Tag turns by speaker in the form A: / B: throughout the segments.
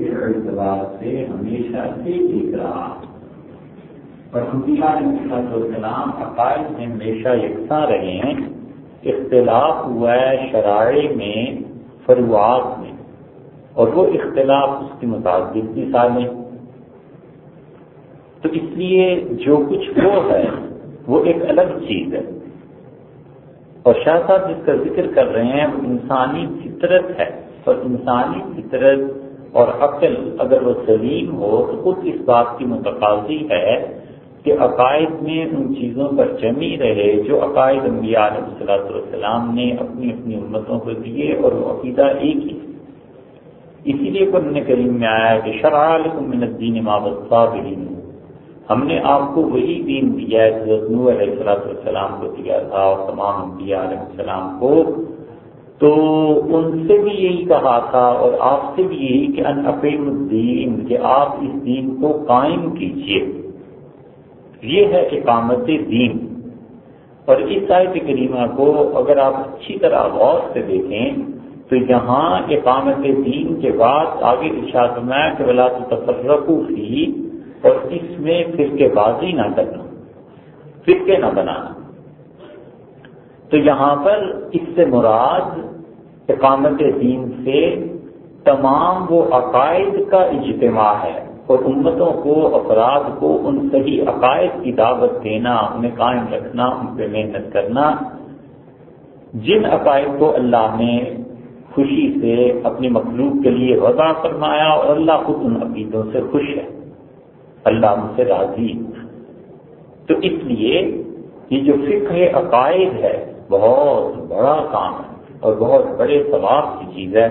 A: کے اعتبار سے ہمیشہ سے ایک رہا۔ اور السلام عقائد میں ہمیشہ یکساں رہے ہیں۔ اختلاف ہوا ہے شرائع میں فروعات میں۔ اور وہ اختلاف اس کی متعدد کی سالیں تو اس لیے جو کچھ وہ ہے، وہ ایک الگ چیز ہے۔ اور شاہ صاحب جس کا ذکر کر رہے ہیں، وہ انسانی فطرت ہے۔ اور انسانی فطرت اور عقل اگر وہ سلیم ہو تو خود اس بات کی متقاضی ہے کہ عقائد میں ان چیزوں پر جمی رہے جو عقائد انبیاء علیہ الصلاۃ والسلام نے اپنی اپنی امتوں کو دیے اور وہ عقیدہ ایک ہی اسی لیے قرآن کریم میں آیا کہ شرح من الدین ما ہم نے آپ کو وہی دین دیا ہے حضرت نو علیہ السلاۃ کو دیا تھا اور تمام انبیاء علیہ السلام کو تو ان سے بھی یہی کہا تھا اور آپ سے بھی یہی کہ ان اقیم الدین، کہ آپ اس دین کو قائم کیجیے یہ ہے اقامت دین۔ اور اس آیت کریمہ کو اگر آپ اچھی طرح غور سے دیکھیں، تو یہاں اقامت دین کے بعد آگے ارشاد میں کہ بلا تو ہی اور اس میں فرقے بازی نہ کرنا فرقے نہ بنانا۔ تو یہاں پر اس سے مراد اقامت دین سے تمام وہ عقائد کا اجتماع ہے اور امتوں کو، افراد کو ان صحیح عقائد کی دعوت دینا، انہیں قائم رکھنا، ان پہ محنت کرنا۔ جن عقائد کو اللہ نے خوشی سے اپنی مخلوق کے لیے وضع فرمایا اور اللہ خود ان عقیدوں سے خوش ہے۔ اللہ مجھ سے راضی۔ تو اس لیے یہ جو فکر عقائد ہے بہت بڑا کام ہے اور بہت بڑے ثواب کی چیز ہے۔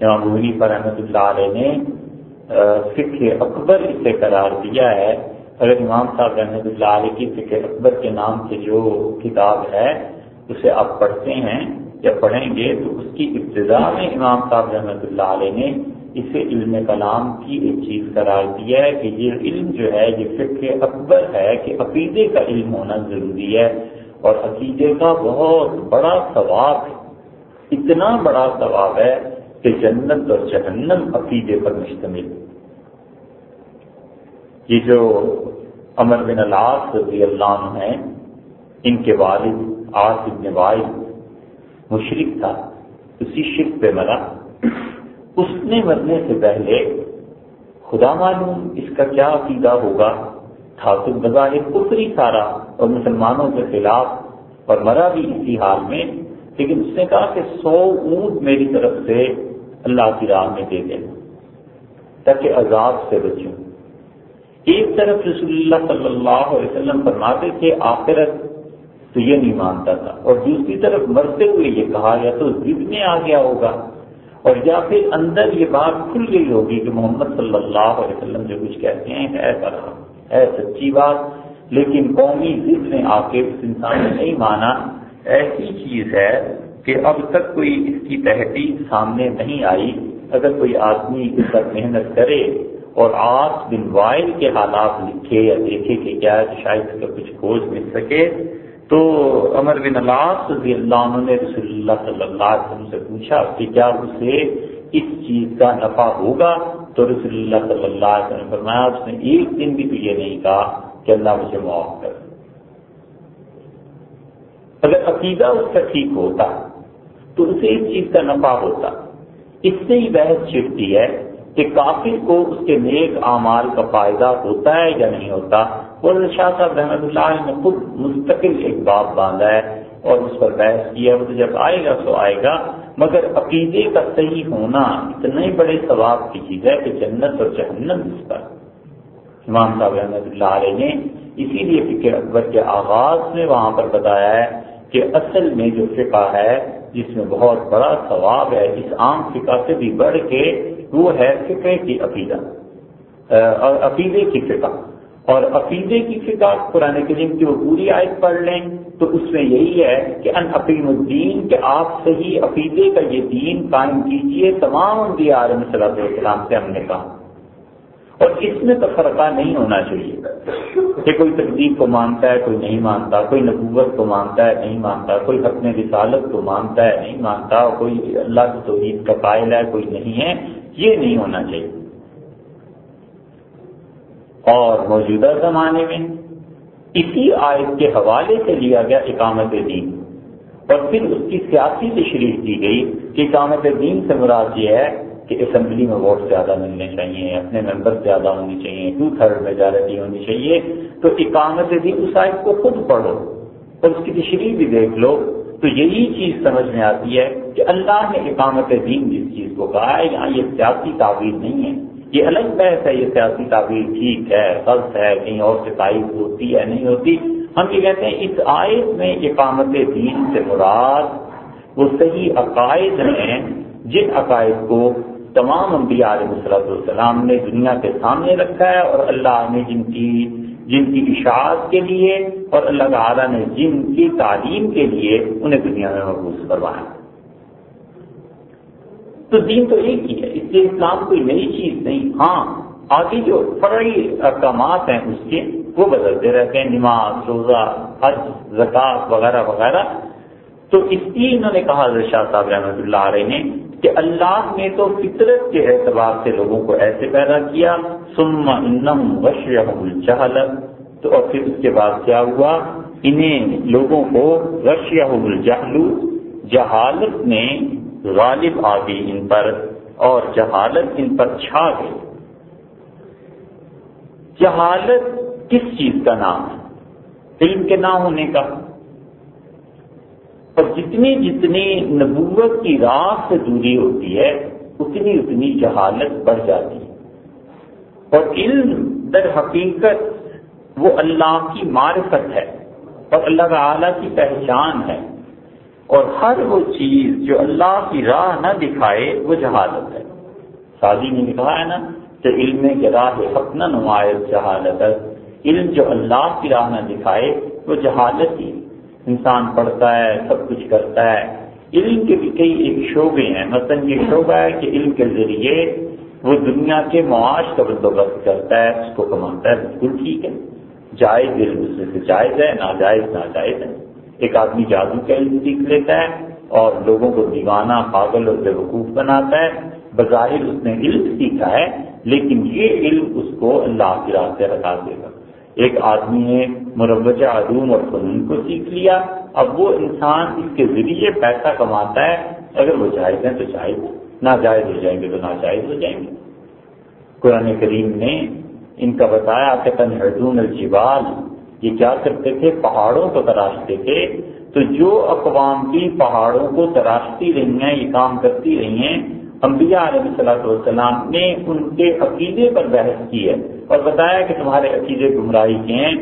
A: امام مغنی پر احمد اللہ علیہ نے فکر اکبر اسے قرار دیا ہے۔ اگر امام صاحب رحمۃ اللہ علیہ کی فکر اکبر کے نام سے جو کتاب ہے، اسے آپ پڑھتے ہیں، یا پڑھیں گے تو اس کی ابتدا میں امام صاحب رحمۃ اللہ علیہ نے اسے علم کلام کی ایک چیز قرار دیا ہے کہ یہ علم جو ہے، یہ فکر اکبر ہے کہ عقیدے کا علم ہونا ضروری ہے۔ اور عقیدے کا بہت بڑا ثواب ہے۔ اتنا بڑا ثواب ہے کہ جنت اور جہنم عقیدے پر مشتمل یہ جو امر بن اللہ رضی اللہ عنہ ہیں، ان کے والد آص ابن والد مشرق تھا، اسی شرک پہ مرا۔ اس نے مرنے سے پہلے خدا معلوم اس کا کیا عقیدہ ہوگا۔ تھا تو بظاہر کفری سارا اور مسلمانوں کے خلاف اور مرا بھی اسی حال میں، لیکن اس نے کہا کہ سو اونٹ میری طرف سے اللہ کی راہ میں دے دینا تاکہ عذاب سے بچوں۔ ایک طرف رسول اللہ صلی اللہ علیہ وسلم فرماتے تھے آخرت تو یہ نہیں مانتا تھا، اور دوسری طرف مرتے ہوئے یہ کہا، یا تو ضد میں آ گیا ہوگا، اور یا پھر اندر یہ بات کھل گئی ہوگی کہ محمد صلی اللہ علیہ وسلم جو کچھ کہتے ہیں ہے کرا ہے سچی بات، لیکن قومی ضد میں آ کے اس انسان نے نہیں مانا۔ ایسی چیز ہے کہ اب تک کوئی اس کی تحقیق سامنے نہیں آئی۔ اگر کوئی آدمی اس پر محنت کرے اور آس بن وائل کے حالات لکھے یا دیکھے کہ کیا ہے شاید اس کا کچھ کھوج مل سکے۔ تو عمر بن اللہ رضی اللہ عنہ نے رسول اللہ صلی اللہ علیہ وسلم سے پوچھا کہ کیا اسے اس چیز کا نفع ہوگا؟ تو رسول اللہ صلی اللہ علیہ وسلم فرمایا، اس نے ایک دن بھی تو یہ نہیں کہا کہ اللہ مجھے معاف کر اگر عقیدہ اس کا ٹھیک ہوتا، تو اسے اس چیز کا نفع ہوتا۔ اس سے ہی بحث چھٹتی ہے کہ کافر کو اس کے نیک اعمال کا فائدہ ہوتا ہے یا نہیں ہوتا۔ اور شاہ صاحب رحمۃ اللہ نے خود مستقل ایک باب باندھا ہے اور اس پر بحث کیا وہ تو جب آئے گا، تو آئے گا۔ مگر عقیدے کا صحیح ہونا اتنے بڑے ثواب کی چیز ہے کہ جنت اور جہنم اس پر امام صاحب رحمۃ اللہ علیہ نے اسی لیے فکر اکبر کے آغاز میں وہاں پر بتایا ہے کہ اصل میں جو فقہ ہے، جس میں بہت بڑا ثواب ہے، اس عام فقہ سے بھی بڑھ کے وہ ہے فقہ کی عقیدہ۔ اور عقیدے کی فقہ۔ اور عقیدے کی فکا قرآن کریم کی وہ پوری آیت پڑھ لیں۔ تو اس میں یہی ہے کہ ان عقیم الدین، کہ آپ صحیح عقیدے کا یہ دین قائم کیجیے تمام انبیاء علیہ صلی اللہ السلام سے ہم نے کہا۔ اور اس میں تو فرقہ نہیں ہونا چاہیے۔ کہ کوئی تقدیر کو مانتا ہے، کوئی نہیں مانتا، کوئی نبوت کو مانتا ہے، نہیں مانتا، کوئی حکم رسالت کو مانتا ہے، نہیں مانتا، کوئی اللہ کی توحید کا قائل ہے، کوئی نہیں ہے، یہ نہیں ہونا چاہیے۔ اور موجودہ زمانے میں اسی آیت کے حوالے سے لیا گیا اقامت دین۔ اور پھر اس کی سیاسی تشریح دی گئی کہ اقامت دین سے مراد یہ ہے کہ اسمبلی میں ووٹ زیادہ ملنے چاہیے، اپنے ممبر زیادہ ہونی چاہیے، ٹو تھرڈ میجارٹی ہونی چاہیے۔ تو اقامت دین اس آیت کو خود پڑھو اور اس کی تشریح بھی دیکھ لو۔ تو یہی چیز سمجھ میں آتی ہے کہ اللہ نے اقامت دین جس چیز کو کہا ہے، یہاں یہ سیاسی تعبیر نہیں ہے۔ یہ الگ بحث ہے، یہ سیاسی تعبیر ٹھیک ہے، غلط ہے، کہیں اور سے تائید ہوتی ہے، نہیں ہوتی۔ ہم یہ کہتے ہیں، اس آیت میں اقامت دین سے مراد وہ صحیح عقائد ہیں، جن عقائد کو تمام انبیاء علیہ السلام نے دنیا کے سامنے رکھا ہے اور اللہ نے جن کی جن کی اشاعت کے لیے اور اللہ تعالیٰ نے جن کی تعلیم کے لیے انہیں دنیا میں محبوس کروایا تو دین تو ایک ہی ہے، اس لیے اسلام کوئی نئی چیز نہیں۔ ہاں آگے جو فرعی احکامات ہیں اس کے، وہ بدلتے رہتے ہیں، نماز، روزہ، حج زکات وغیرہ وغیرہ۔ تو اس لیے انہوں نے کہا شاہ صاحب رحمۃ اللہ علیہ نے، کہ اللہ نے تو فطرت کے اعتبار سے لوگوں کو ایسے پیدا کیا سم انم الجہل۔ تو اور پھر اس کے بعد کیا ہوا؟ انہیں لوگوں کو رشیا الجہل، جہالت نے غالب آ گئی ان پر اور جہالت ان پر چھا گئی جہالت کس چیز کا نام ہے؟ علم کے نہ ہونے کا۔ اور جتنی جتنی نبوت کی راہ سے دوری ہوتی ہے، اتنی اتنی جہالت بڑھ جاتی ہے۔ اور علم در حقیقت وہ اللہ کی معرفت ہے اور اللہ تعالی کی پہچان ہے۔ اور ہر وہ چیز جو اللہ کی راہ نہ دکھائے، وہ جہالت ہے۔ شادی نے کہا ہے نا کہ علم کے راہ حق نہ نمایت جہالت علم جو اللہ کی راہ نہ دکھائے، وہ جہالت ہی۔ انسان پڑھتا ہے، سب کچھ کرتا ہے۔ علم کے بھی کئی ایک شعبے ہیں۔ مثلا یہ شعبہ ہے کہ علم کے ذریعے وہ دنیا کے معاش کا بندوبست کرتا ہے، اس کو کماتا ہے، بالکل ٹھیک ہے۔ جائز علم اس سے جائز ہے، ناجائز ناجائز ہے۔ ایک آدمی جادو کا علم سیکھ لیتا ہے اور لوگوں کو دیوانہ، پاگل اور بے وقوف بناتا ہے۔ بظاہر اس نے علم سیکھا ہے، لیکن یہ علم اس کو اللہ کی راہ سے ہٹا دے گا۔ ایک آدمی نے مروجہ علوم اور فنون کو سیکھ لیا۔ اب وہ انسان اس کے ذریعے پیسہ کماتا ہے۔ اگر وہ جائز ہیں تو جائز ناجائز ہو جائیں گے تو ناجائز ہو جائیں گے۔ قرآن کریم نے ان کا بتایا کہ تنہدون الجبال یہ کیا کرتے تھے؟ پہاڑوں کو تراشتے تھے۔ تو جو اقوام بھی پہاڑوں کو تراشتی رہی ہیں، یہ کام کرتی رہی ہیں، انبیاء علیہ صلاح والسلام نے ان کے عقیدے پر بحث کی ہے اور بتایا کہ تمہارے عقیدے گمراہی کے ہیں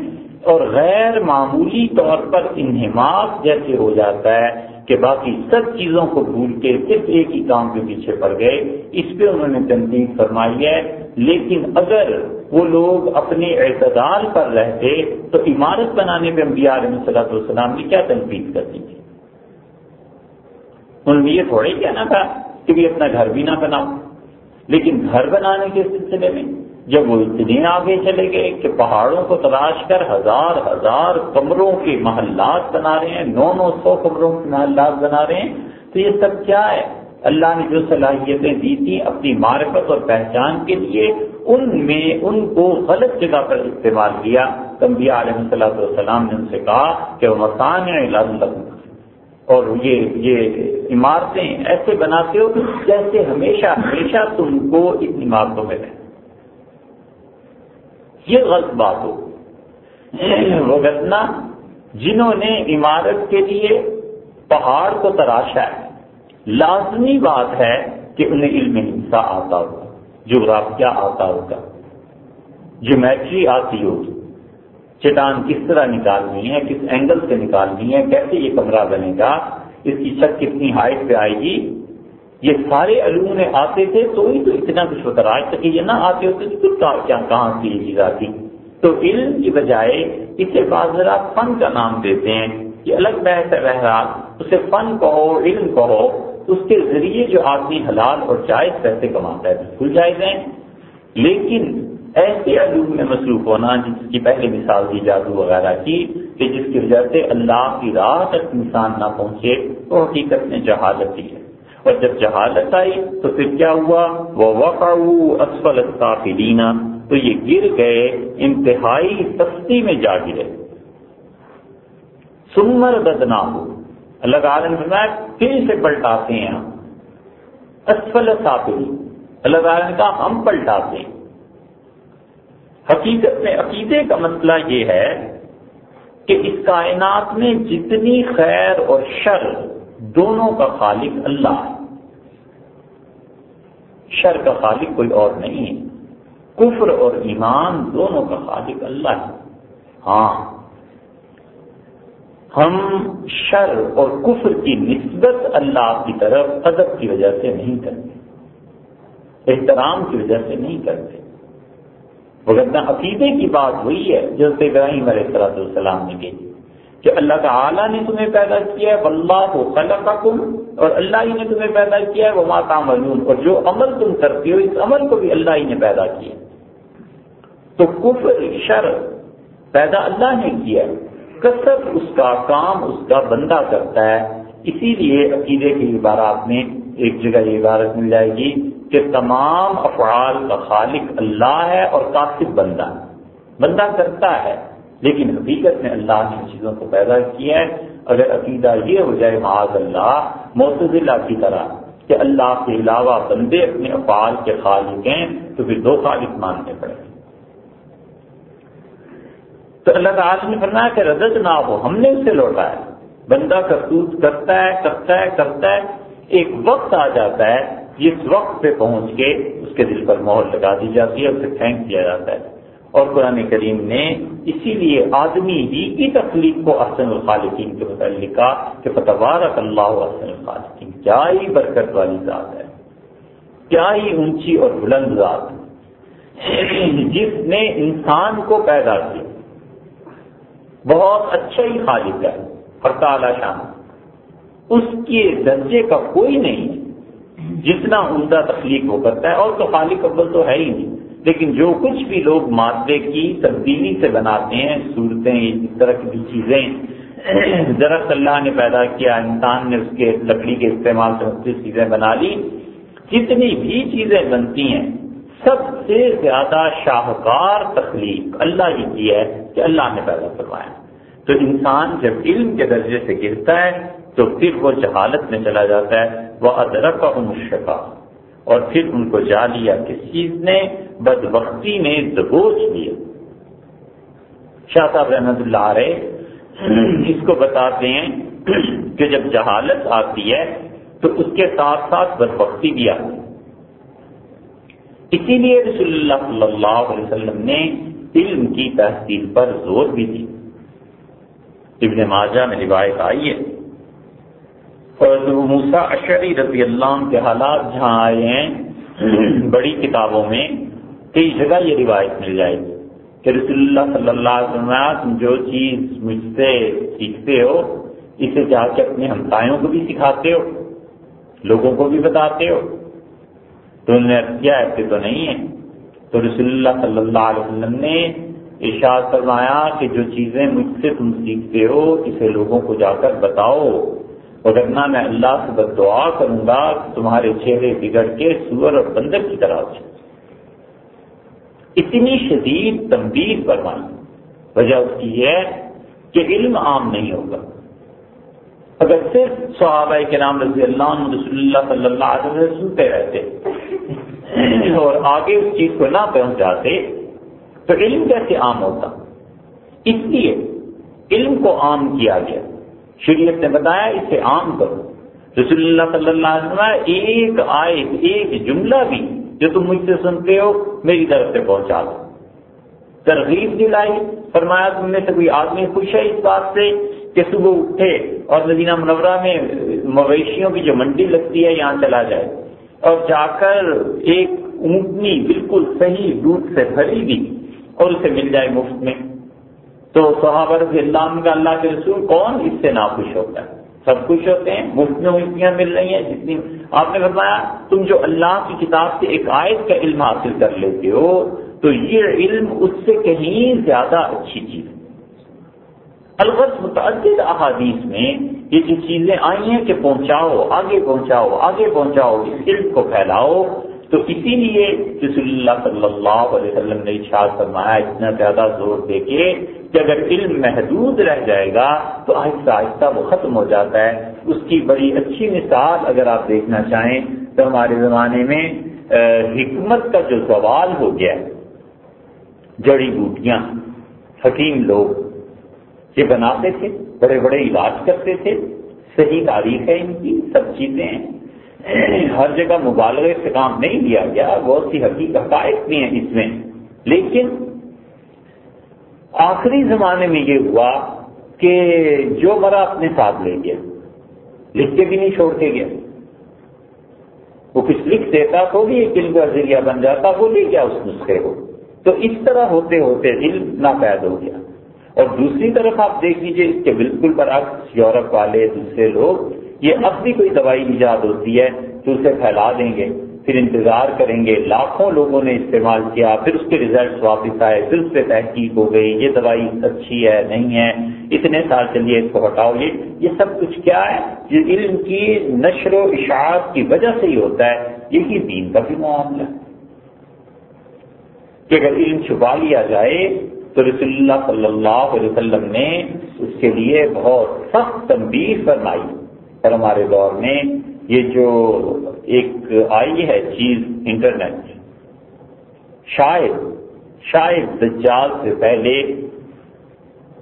A: اور غیر معمولی طور پر انہماس جیسے ہو جاتا ہے۔ کہ باقی سب چیزوں کو بھول کے صرف ایک ہی کام کے پیچھے پڑ گئے، اس پہ انہوں نے تنقید فرمائی ہے۔ لیکن اگر وہ لوگ اپنے اعتدال پر رہتے تو عمارت بنانے میں انبیاء علیہ صلاح والسلام نے کیا تنقید کرتی تھی؟ انہوں نے یہ تھوڑے کہنا تھا کہ بھی اپنا گھر بھی نہ بناؤ۔ لیکن گھر بنانے کے سلسلے میں جب وہ اتنے آگے چلے گئے کہ پہاڑوں کو تلاش کر ہزار ہزار کمروں کے محلات بنا رہے ہیں، نو نو سو کمروں کے محلات بنا رہے ہیں۔ تو یہ سب کیا ہے؟ اللہ نے جو صلاحیتیں دی تھی اپنی معرفت اور پہچان کے لیے، ان میں ان کو غلط جگہ پر استعمال کیا۔ کمبیا علیہ صلاح والسلام نے ان سے کہا کہ وہ مکان اور یہ یہ عمارتیں ایسے بناتے ہو جیسے ہمیشہ ہمیشہ تم کو ان عمارتوں میں رہے یہ غلط بات ہو۔ وہ جنہوں نے عمارت کے لیے پہاڑ کو تراشا ہے، لازمی بات ہے کہ انہیں علم ہنسا آتا ہوگا، جغرافیہ آتا ہوگا، جیومیٹری آتی ہوگی۔ چٹان کس طرح نکالنی ہے، کس اینگل سے نکالنی ہے، کیسے یہ کمرہ بنے گا، اس کی چھت کتنی ہائٹ پہ آئے گی یہ سارے علوم میں آتے تھے تو ہی تو اتنا کچھ ہوتا آج تک یہ نہ آتے ہوتے تو کیا کہاں سے یہ چیز آتی؟ تو علم کی بجائے اسے بعض فن کا نام دیتے ہیں۔ یہ الگ بحث ہے اسے فن کہو، علم کہو، اس کے ذریعے جو آدمی حلال اور جائز پیسے کماتا ہے، بالکل جائز ہیں۔ لیکن ایسے علوم میں مصروف ہونا، جس کی پہلے مثال دی جادو وغیرہ کی، کہ جس کی وجہ سے اللہ کی راہ تک انسان نہ پہنچے تو حقیقت میں جہالت ہی ہے۔ اور جب جہالت آئی تو پھر کیا ہوا؟ وہ وقع اسفل تو یہ گر گئے، انتہائی سستی میں جا گرے۔ سمر بدنا ہو اللہ تعالیٰ نے فرمایا، پھر سے پلٹاتے ہیں ہم۔ اسفل ساتھی اللہ تعالیٰ نے کہا، ہم پلٹاتے ہیں۔ حقیقت میں، عقیدے کا مسئلہ یہ ہے کہ اس کائنات میں جتنی خیر اور شر دونوں کا خالق اللہ ہے۔ شر کا خالق کوئی اور نہیں ہے۔ کفر اور ایمان دونوں کا خالق اللہ ہے۔ ہاں ہم شر اور کفر کی نسبت اللہ کی طرف ادب کی وجہ سے نہیں کرتے۔ احترام کی وجہ سے نہیں کرتے۔ وغیرہ عقیدے کی بات ہوئی ہے جو ابراہیم علیہ السلام نے کہی۔ کہ اللہ تعالیٰ نے تمہیں پیدا کیا ہے اللہ کو خلق اور اللہ ہی نے تمہیں پیدا کیا ہے وہ ماتا مجنون اور جو عمل تم کرتی ہو، اس عمل کو بھی اللہ ہی نے پیدا کیا تو کفر، شر پیدا اللہ نے کیا کثرت اس کا کام، اس کا بندہ کرتا ہے۔ اسی لیے عقیدے کی عبارات میں ایک جگہ یہ عبارت مل جائے گی کہ تمام افعال کا خالق اللہ ہے اور کاسب بندہ بندہ کرتا ہے۔ لیکن حقیقت میں اللہ نے ان چیزوں کو پیدا کیا ہے۔ اگر عقیدہ یہ ہو جائے معاذ اللہ، معتزلہ کی طرح کہ اللہ کے علاوہ بندے اپنے افعال کے خالق ہیں، تو پھر دو خالق ماننے پڑے تو اللہ تعالی نے فرمایا کہ رجت نہ ہو ہم نے اسے لوٹا ہے۔ بندہ کرتوت کرتا ہے کرتا ہے کرتا ہے، ایک وقت آ جاتا ہے، جس وقت پہ پہنچ کے اس کے دل پر مہر لگا دی جاتی ہے، اسے پھینک دیا جاتا ہے۔ اور قرآن کریم نے اسی لیے آدمی ہی کی تخلیق کو احسن الخالقین کے متعلق کہا کہ فتبارک اللہ احسن الخالقین، کیا ہی برکت والی ذات ہے، کیا ہی اونچی اور بلند ذات جس نے انسان کو پیدا کیا۔ بہت اچھا ہی خالق ہے اور تعالی شان۔ اس کے درجے کا کوئی نہیں جتنا عمدہ تخلیق وہ کرتا ہے، اور تو خالق اول تو ہے ہی نہیں۔ لیکن جو کچھ بھی لوگ مادے کی تبدیلی سے بناتے ہیں، صورتیں، اس طرح کی چیزیں درخت اللہ نے پیدا کیا، انسان نے اس کے لکڑی کے استعمال سے مختلف چیزیں بنا لی۔ جتنی بھی چیزیں بنتی ہیں، سب سے زیادہ شاہکار تخلیق اللہ ہی کی ہے کہ اللہ نے پیدا کروایا تو انسان جب علم کے درجے سے گرتا ہے، تو پھر وہ جہالت میں چلا جاتا ہے۔ وہ ادرک کا اور پھر ان کو جا لیا کس چیز نے بد وقتی نے دبوچ لیا۔ شاہ صاحب رحمت اللہ علیہ اس کو بتاتے ہیں کہ جب جہالت آتی ہے تو اس کے ساتھ ساتھ بد وقتی بھی آتی ہے۔ اسی لیے رسول اللہ صلی اللہ علیہ وسلم نے علم کی تحصیل پر زور بھی دی۔ ابن ماجہ میں روایت آئی ہے۔ موسا اشری رضی اللہ کے حالات جہاں آئے ہیں بڑی کتابوں میں کئی جگہ یہ روایت مل جائے گی کہ رسول اللہ صلی اللہ علیہ وسلم تم جو چیز مجھ سے سیکھتے ہو اسے جا کے اپنے ہمسایوں کو بھی سکھاتے ہو لوگوں کو بھی بتاتے ہو۔ تو انہوں نے کیا ایسے تو نہیں ہے۔ تو رسول اللہ صلی اللہ علیہ وسلم نے ارشاد فرمایا کہ جو چیزیں مجھ سے تم سیکھتے ہو اسے لوگوں کو جا کر بتاؤ۔ ورنہ میں اللہ سے بد دعا کروں گا کہ تمہارے چہرے بگڑ کے سور اور بندر کی طرح ہو اتنی شدید تنبیہ فرمائی۔ وجہ اس کی یہ کہ علم عام نہیں ہوگا۔ اگر صرف صحابہ کے نام رضی اللہ عنہ رسول اللہ صلی اللہ علیہ وسلم سنتے رہتے اور آگے اس چیز کو نہ پہنچاتے، تو علم کیسے عام ہوتا؟ اس لیے علم کو عام کیا گیا۔ شریعت نے بتایا، اسے عام کرو۔ رسول اللہ صلی اللہ علیہ وسلم ایک آئے ایک جملہ بھی جو تم مجھ سے سنتے ہو، میری طرف سے پہنچا دو۔ ترغیب دلائی فرمایا، تم میں سے کوئی آدمی خوش ہے اس بات سے کہ صبح اٹھے اور مدینہ منورہ میں مویشیوں کی جو منڈی لگتی ہے، یہاں چلا جائے۔ اور جا کر ایک اونٹنی بالکل صحیح دودھ سے بھری بھی اور اسے مل جائے مفت میں۔ تو صحابہ رضی اللہ عنہ کا اللہ کے رسول کون اس سے ناخوش ہوتا ہے؟ سب خوش ہوتے ہیں، مفت میں مفتیاں مل رہی ہیں، جتنی آپ نے فرمایا، تم جو اللہ کی کتاب سے ایک آیت کا علم حاصل کر لیتے ہو، تو یہ علم اس سے کہیں زیادہ اچھی چیز البت متعدد احادیث میں یہ جو چیزیں آئی ہیں کہ پہنچاؤ، آگے پہنچاؤ آگے پہنچاؤ، اس علم کو پھیلاؤ تو اسی لیے رسول اللہ صلی اللہ علیہ وسلم نے اشاد فرمایا، اتنا زیادہ زور دے کے کہ اگر علم محدود رہ جائے گا تو آہستہ آہستہ وہ ختم ہو جاتا ہے۔ اس کی بڑی اچھی مثال اگر آپ دیکھنا چاہیں تو ہمارے زمانے میں حکمت کا جو سوال ہو گیا، جڑی بوٹیاں، حکیم لوگ یہ بناتے تھے، بڑے بڑے علاج کرتے تھے، صحیح تاریخ ہے ان کی، سب چیزیں ہر جگہ مبالغے سے کام نہیں لیا گیا بہت سی حقیقت حقائق بھی ہیں اس میں۔ لیکن آخری زمانے میں یہ ہوا کہ جو مرا اپنے ساتھ لے گیا، لکھ کے بھی نہیں چھوڑ کے گیا۔ وہ کچھ لکھ دیتا تو بھی ایک علم کا ذریعہ بن جاتا، وہ لے گیا اس نسخے کو۔ تو اس طرح ہوتے ہوتے علم ناپید ہو گیا۔ اور دوسری طرف آپ دیکھ لیجیے اس کے بالکل برعکس یورپ والے، دوسرے لوگ یہ اب بھی کوئی دوائی ایجاد ہوتی ہے تو اسے پھیلا دیں گے، پھر انتظار کریں گے، لاکھوں لوگوں نے استعمال کیا، پھر اس کے ریزلٹس واپس آئے، پھر اس پہ تحقیق ہو گئی، یہ دوائی اچھی ہے، نہیں ہے، اتنے سال چلیے اس کو ہٹاؤ، یہ یہ سب کچھ کیا ہے؟ یہ علم کی نشر و اشاعت کی وجہ سے ہی ہوتا ہے، یہی دین کا بھی معاملہ کہ اگر علم چھپا لیا جائے تو رسول اللہ صلی اللہ علیہ وسلم نے اس کے لیے بہت سخت تنبیہ فرمائی۔ اور ہمارے دور میں یہ جو ایک آئی ہے چیز انٹرنیٹ شاید شاید دجال سے پہلے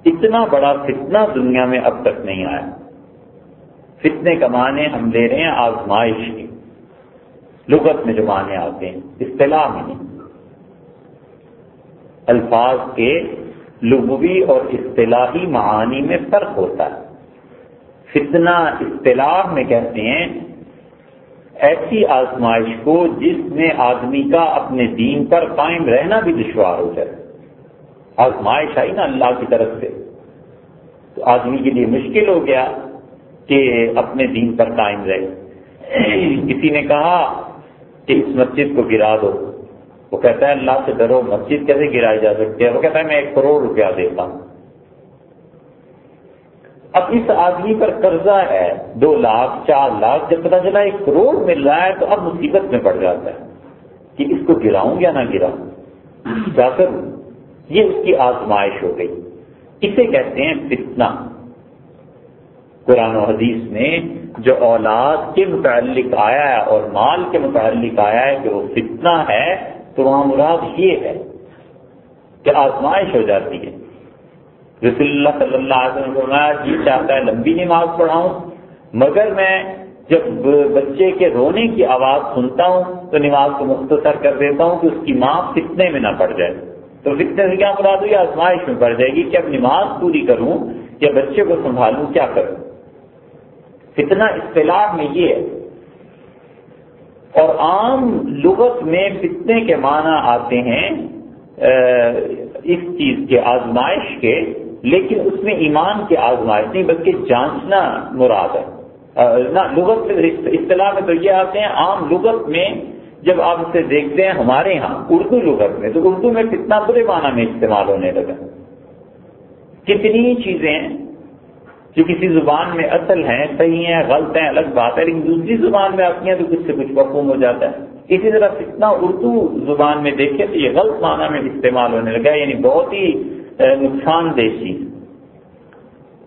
A: اتنا بڑا فتنہ دنیا میں اب تک نہیں آیا۔ فتنے کا معنی ہم لے رہے ہیں آزمائش کی۔ لغت میں جو معنی آتے ہیں، اصطلاح میں۔ نہیں الفاظ کے لغوی اور اصطلاحی معانی میں فرق ہوتا ہے۔ فتنہ اصطلاح میں کہتے ہیں، ایسی آزمائش کو جس میں آدمی کا اپنے دین پر قائم رہنا بھی دشوار ہو جائے۔ آزمائش آئی نا اللہ کی طرف سے۔ تو آدمی کے لیے مشکل ہو گیا کہ اپنے دین پر قائم رہے۔ کسی نے کہا کہ اس مسجد کو گرا دو۔ وہ کہتا ہے، اللہ سے ڈرو، مسجد کیسے گرائی جا سکتی ہے؟ وہ کہتا ہے، میں ایک کروڑ روپیہ دیتا ہوں۔ اب اس آدمی پر قرضہ ہے دو لاکھ، چار لاکھ، جب پتا چلا ایک کروڑ مل رہا ہے تو اب مصیبت میں پڑ جاتا ہے کہ اس کو گراؤں یا نہ گراؤں؟ جا کر یہ اس کی آزمائش ہو گئی۔ اسے کہتے ہیں فتنہ۔ قرآن و حدیث میں جو اولاد کے متعلق آیا ہے اور مال کے متعلق آیا ہے کہ وہ فتنہ ہے، تو وہاں مراد یہ ہے کہ آزمائش ہو جاتی ہے۔ رسول اللہ صلی اللہ علیہ وسلم جی چاہتا ہے لمبی نماز پڑھاؤں، مگر میں جب بچے کے رونے کی آواز سنتا ہوں، تو نماز کو مختصر کر دیتا ہوں کہ اس کی ماں فتنے میں نہ پڑ جائے۔ تو فتنے سے کیا مراد ہوئی؟ آزمائش میں پڑ جائے گی کہ اب نماز پوری کروں یا بچے کو سنبھالوں، کیا کروں؟ فتنہ اصطلاح میں یہ ہے۔ اور عام لغت میں فتنے کے معنی آتے ہیں اس چیز کے، آزمائش کے۔ لیکن اس میں ایمان کی آزمائش نہیں، بلکہ جانچنا مراد ہے۔ نہ، لغت اصطلاح میں تو یہ آتے ہیں، عام لغت میں جب آپ اسے دیکھتے ہیں، ہمارے یہاں اردو لغت میں، تو اردو میں کتنا برے معنی میں استعمال ہونے لگا۔ کتنی چیزیں جو کسی زبان میں اصل ہیں، صحیح ہیں، غلط ہیں، الگ بات ہے، لیکن دوسری زبان میں آتی ہیں تو کچھ سے کچھ مفہوم ہو جاتا ہے۔ اسی طرح فتنا اردو زبان میں دیکھیں تو یہ غلط معنی میں استعمال ہونے لگا یعنی بہت ہی نقصان دہ چیز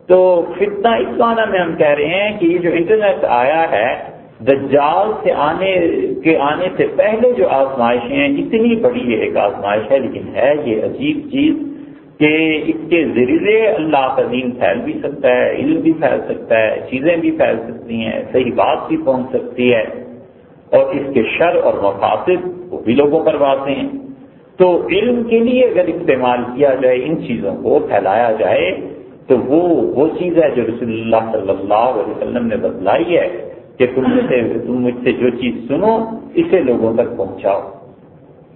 A: تو فتنہ اس معنی میں ہم کہہ رہے ہیں کہ یہ جو انٹرنیٹ آیا ہے، دجال سے آنے کے آنے سے پہلے جو آزمائشیں ہیں، اتنی بڑی یہ ایک آزمائش ہے، لیکن ہے یہ عجیب چیز کہ اس کے ذریعے اللہ کا دین پھیل بھی سکتا ہے، علم بھی پھیل سکتا ہے، چیزیں بھی پھیل سکتی ہیں، صحیح بات بھی پہنچ سکتی ہے۔ اور اس کے شر اور مفاصد وہ بھی لوگوں پر واضح ہیں۔ تو علم کے لیے اگر استعمال کیا جائے، ان چیزوں کو پھیلایا جائے، تو وہ وہ چیز ہے جو رسول اللہ صلی اللہ علیہ وسلم نے بتلائی ہے کہ تم سے تم مجھ سے جو چیز سنو، اسے لوگوں تک پہنچاؤ۔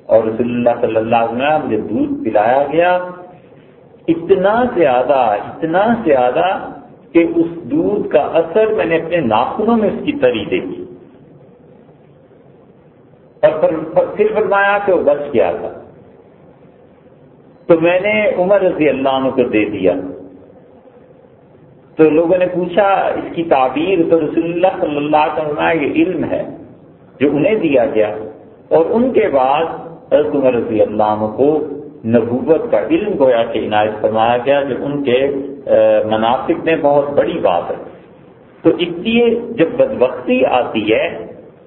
A: اور رسول اللہ صلی اللہ علیہ وسلم مجھے دودھ پلایا گیا، اتنا زیادہ اتنا زیادہ کہ اس دودھ کا اثر میں نے اپنے ناخنوں میں اس کی تری دیکھی۔ اور پھر فرمایا کہ وہ بچ گیا تھا۔ تو میں نے عمر رضی اللہ عنہ کو دے دیا۔ تو لوگوں نے پوچھا، اس کی تعبیر تو رسول اللہ صلی اللہ علیہ وسلم یہ علم ہے جو انہیں دیا گیا۔ اور ان کے بعد حضرت عمر رضی اللہ عنہ کو نبوت کا علم گویا کہ عنایت فرمایا گیا جو ان کے مناسب میں بہت بڑی بات ہے۔ تو اس لیے جب بدبختی آتی ہے،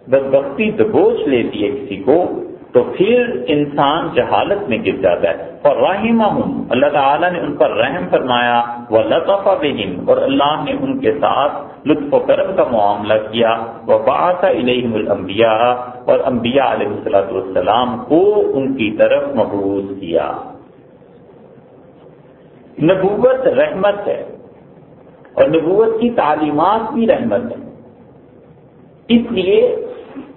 A: بدبختی دبوچ لیتی ہے کسی کو تو پھر انسان جہالت میں گر جاتا ہے۔ اور رحمہ ہوں اللہ تعالیٰ نے ان پر رحم فرمایا۔ وہ لطفہ بہم اور اللہ نے ان کے ساتھ لطف و کرم کا معاملہ کیا۔ وہ بآ علیہم الانبیاء اور انبیاء علیہ السلاۃ والسلام کو ان کی طرف مقبوض کیا۔ نبوت رحمت ہے۔ اور نبوت کی تعلیمات بھی رحمت ہے اس لیے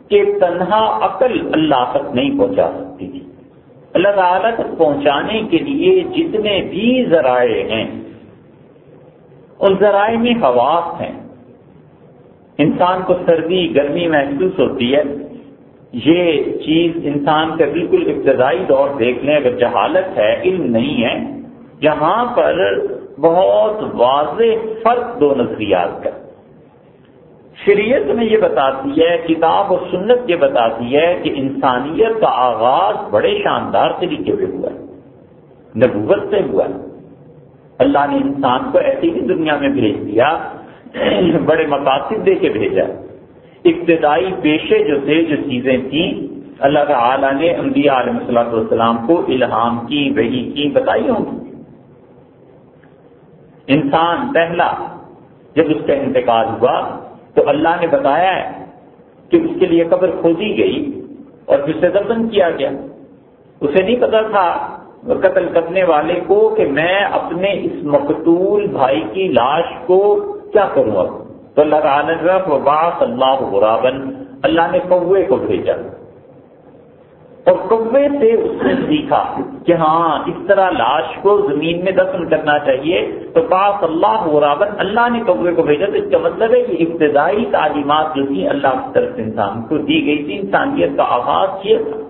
A: کہ تنہا عقل اللہ تک نہیں پہنچا سکتی تھی۔ اللہ تعالیٰ تک پہنچانے کے لیے جتنے بھی ذرائع ہیں، ان ذرائع میں حواس ہیں۔ انسان کو سردی، گرمی محسوس ہوتی ہے۔ یہ چیز انسان کا بالکل ابتدائی دور دیکھ لیں، اگر جہالت ہے، علم نہیں ہے یہاں پر بہت واضح فرق دو نظریات کا۔ شریعت میں یہ بتاتی ہے، کتاب و سنت یہ بتاتی ہے کہ انسانیت کا آغاز بڑے شاندار طریقے پہ ہوا ہے، نبوت سے ہوا ہے۔ اللہ نے انسان کو ایسی ہی دنیا میں بھیج دیا، بڑے مقاصد دے کے بھیجا۔ ابتدائی پیشے جو تھے، جو چیزیں تھیں، اللہ تعالی نے انبیاء علیہ السلام والسلام کو الہام کی وہی کی، بتائی ہوں۔ گی انسان پہلا جب اس کا انتقال ہوا تو اللہ نے بتایا ہے کہ اس کے لیے قبر کھودی گئی اور پھر سے دفن کیا گیا۔ اسے نہیں پتا تھا قتل کرنے والے کو کہ میں اپنے اس مقتول بھائی کی لاش کو کیا کروں اب؟ تو اللہ تعالیٰ نے اللہ غرابن اللہ نے کوے کو بھیجا۔ اور کوے سے اس نے سیکھا کہ ہاں اس طرح لاش کو زمین میں دفن کرنا چاہیے تو پاس اللہ غرابن اللہ نے کوے کو بھیجا تو اس کا مطلب ہے کہ ابتدائی تعلیمات جو تھی اللہ کی طرف سے انسان کو دی گئی تھی، انسانیت کا آغاز یہ تھا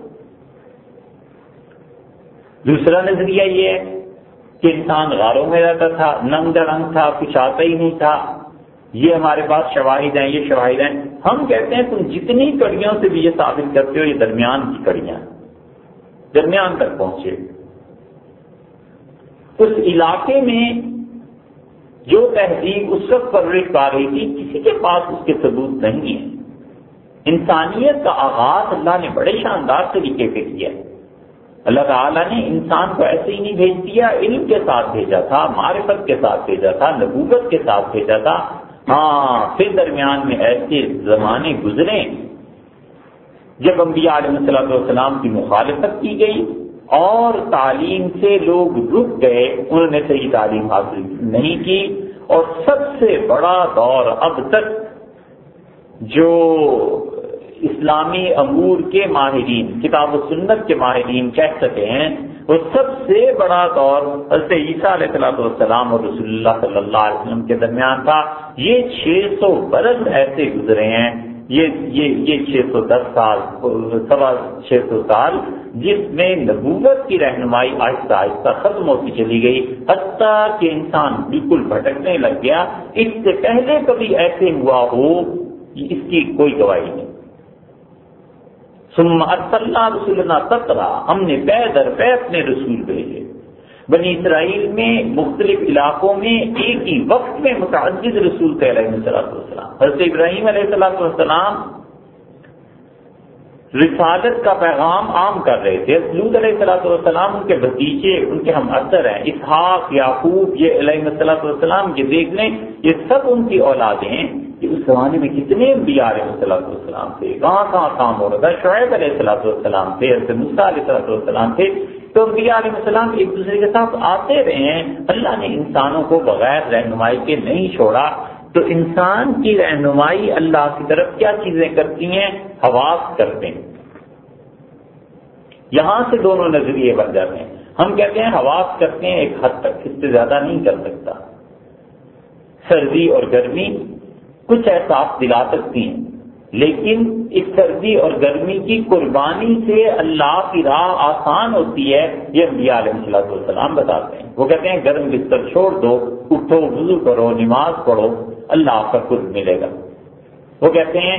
A: دوسرا نظریہ یہ ہے کہ انسان غاروں میں رہتا تھا، ننگ درنگ تھا، کچھ آتا ہی نہیں تھا۔ یہ ہمارے پاس شواہد ہیں، یہ شواہد ہیں۔ ہم کہتے ہیں تم جتنی کڑیوں سے بھی یہ ثابت کرتے ہو، یہ درمیان کی کڑیاں۔ درمیان تک پہنچے۔ اس علاقے میں جو تہذیب اس وقت پرورش پا رہی تھی، کسی کے پاس اس کے ثبوت نہیں ہے۔ انسانیت کا آغاز اللہ نے بڑے شاندار طریقے سے کیا۔ اللہ تعالیٰ نے انسان کو ایسے ہی نہیں بھیج دیا، علم کے ساتھ بھیجا تھا، معرفت کے ساتھ بھیجا تھا، نبوت کے ساتھ بھیجا تھا۔ ہاں پھر درمیان میں ایسے زمانے گزرے جب انبیاء علیہ السلام والسلام کی مخالفت کی گئی اور تعلیم سے لوگ رک گئے، انہوں نے صحیح تعلیم حاصل نہیں کی اور سب سے بڑا دور اب تک جو اسلامی امور کے ماہرین، کتاب و سنت کے ماہرین کہہ سکے ہیں وہ سب سے بڑا دور حضرت عیسیٰ علیہ السلام والسلام اور رسول اللہ صلی اللہ علیہ وسلم کے درمیان تھا۔ یہ چھ سو برس ایسے گزرے ہیں۔ یہ یہ یہ چھ سو دس سال، سوا چھ سو سال جس میں نبوت کی رہنمائی آہستہ آہستہ ختم ہوتی چلی گئی۔ حتیٰ کہ انسان بالکل بھٹکنے لگ گیا۔ اس سے پہلے کبھی ایسے ہوا ہو، اس کی کوئی گواہی نہیں۔ ارسلنا رسولنا تترا ہم نے پے در پے اپنے رسول بھیجے۔ بنی اسرائیل میں، مختلف علاقوں میں ایک ہی وقت میں متعدد رسول تھے علیہ السلام حضرت ابراہیم علیہ السلام رسالت کا پیغام عام کر رہے تھے۔ لود علیہ السلام والسلام ان کے بھتیجے، ان کے ہم اثر ہیں، اسحاق، یعقوب، یہ علیہ السلام والسلام یہ دیکھ لیں، یہ سب ان کی اولادیں ہیں کہ اس زمانے میں کتنے انبیاء علیہ السلام والسلام تھے، کہاں کہاں کام ہو رہا تھا؟ شعیب علیہ السلام والسلام تھے علیہ والسلام تھے۔ تو انبیاء علیہ السلام ایک دوسرے کے ساتھ آتے رہے ہیں۔ اللہ نے انسانوں کو بغیر رہنمائی کے نہیں چھوڑا۔ تو انسان کی رہنمائی اللہ کی طرف کیا چیزیں کرتی ہیں؟ حواس کرتے ہیں۔ یہاں سے دونوں نظریے بن جاتے ہیں۔ ہم کہتے ہیں حواس کرتے ہیں ایک حد تک، اس سے زیادہ نہیں کر سکتا۔ سردی اور گرمی کچھ احساس دلا سکتی ہیں، لیکن اس سردی اور گرمی کی قربانی سے اللہ کی راہ آسان ہوتی ہے، یہ انبیاء علیہ السلام والسلام بتاتے ہیں۔ وہ کہتے ہیں، گرم بستر چھوڑ دو، اٹھو، وضو کرو، نماز پڑھو۔ اللہ آپ کا خود ملے گا۔ وہ کہتے ہیں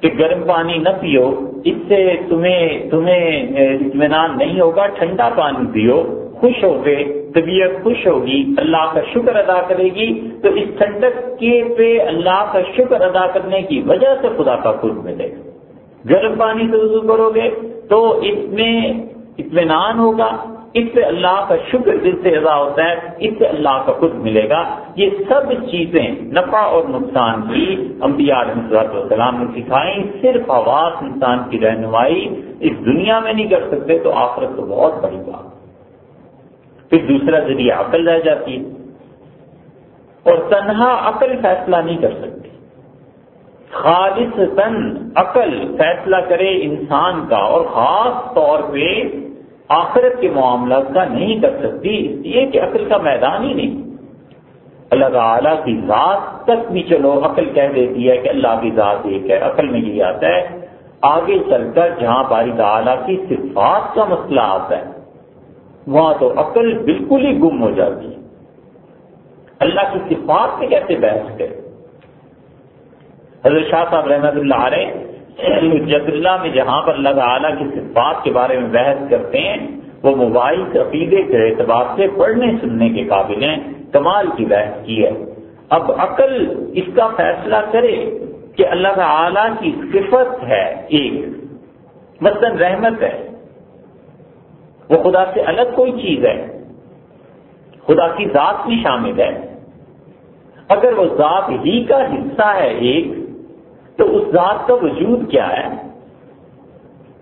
A: کہ گرم پانی نہ پیو، اس سے تمہیں تمہیں اطمینان نہیں ہوگا، ٹھنڈا پانی پیو، خوش ہو گئے طبیعت خوش ہوگی، اللہ کا شکر ادا کرے گی۔ تو اس ٹھنڈک کے پہ اللہ کا شکر ادا کرنے کی وجہ سے خدا کا خود ملے گا۔ گرم پانی سے وضو کرو گے تو اس میں اطمینان ہوگا اس سے اللہ کا شکر دل سے ادا ہوتا ہے، اس سے اللہ کا خود ملے گا۔ یہ سب چیزیں نفع اور نقصان کی انبیاء علیہ السلام نے سکھائی صرف آواز انسان کی رہنمائی اس دنیا میں نہیں کر سکتے، تو آخرت تو بہت بڑی بات پھر دوسرا ذریعہ عقل رہ جاتی ہے۔ اور تنہا عقل فیصلہ نہیں کر سکتی خالص تن عقل فیصلہ کرے انسان کا، اور خاص طور پہ آخرت کے معاملات کا نہیں کر سکتی، اس لیے کہ عقل کا میدان ہی نہیں۔ اللہ تعالیٰ کی ذات تک بھی چلو، عقل کہہ دیتی ہے کہ اللہ کی ذات ایک ہے، عقل میں یہ آتا ہے، آگے چل کر جہاں باری تعالیٰ کی صفات کا مسئلہ آتا ہے، وہاں تو عقل بالکل ہی گم ہو جاتی ہے۔ اللہ کی صفات سے کیسے بحث کرے؟ حضرت شاہ صاحب رحمت اللہ علیہ جد میں جہاں پر اللہ تعالیٰ کی صفات کے بارے میں بحث کرتے ہیں، وہ موبائل عقیدے کے اعتبار سے پڑھنے، سننے کے قابل ہیں۔ کمال کی بحث کی ہے۔ اب عقل اس کا فیصلہ کرے کہ اللہ تعالیٰ کی صفت ہے ایک۔ مثلاً رحمت ہے۔ وہ خدا سے الگ کوئی چیز ہے۔ خدا کی ذات بھی شامل ہے۔ اگر وہ ذات ہی کا حصہ ہے ایک تو اس ذات کا وجود کیا ہے؟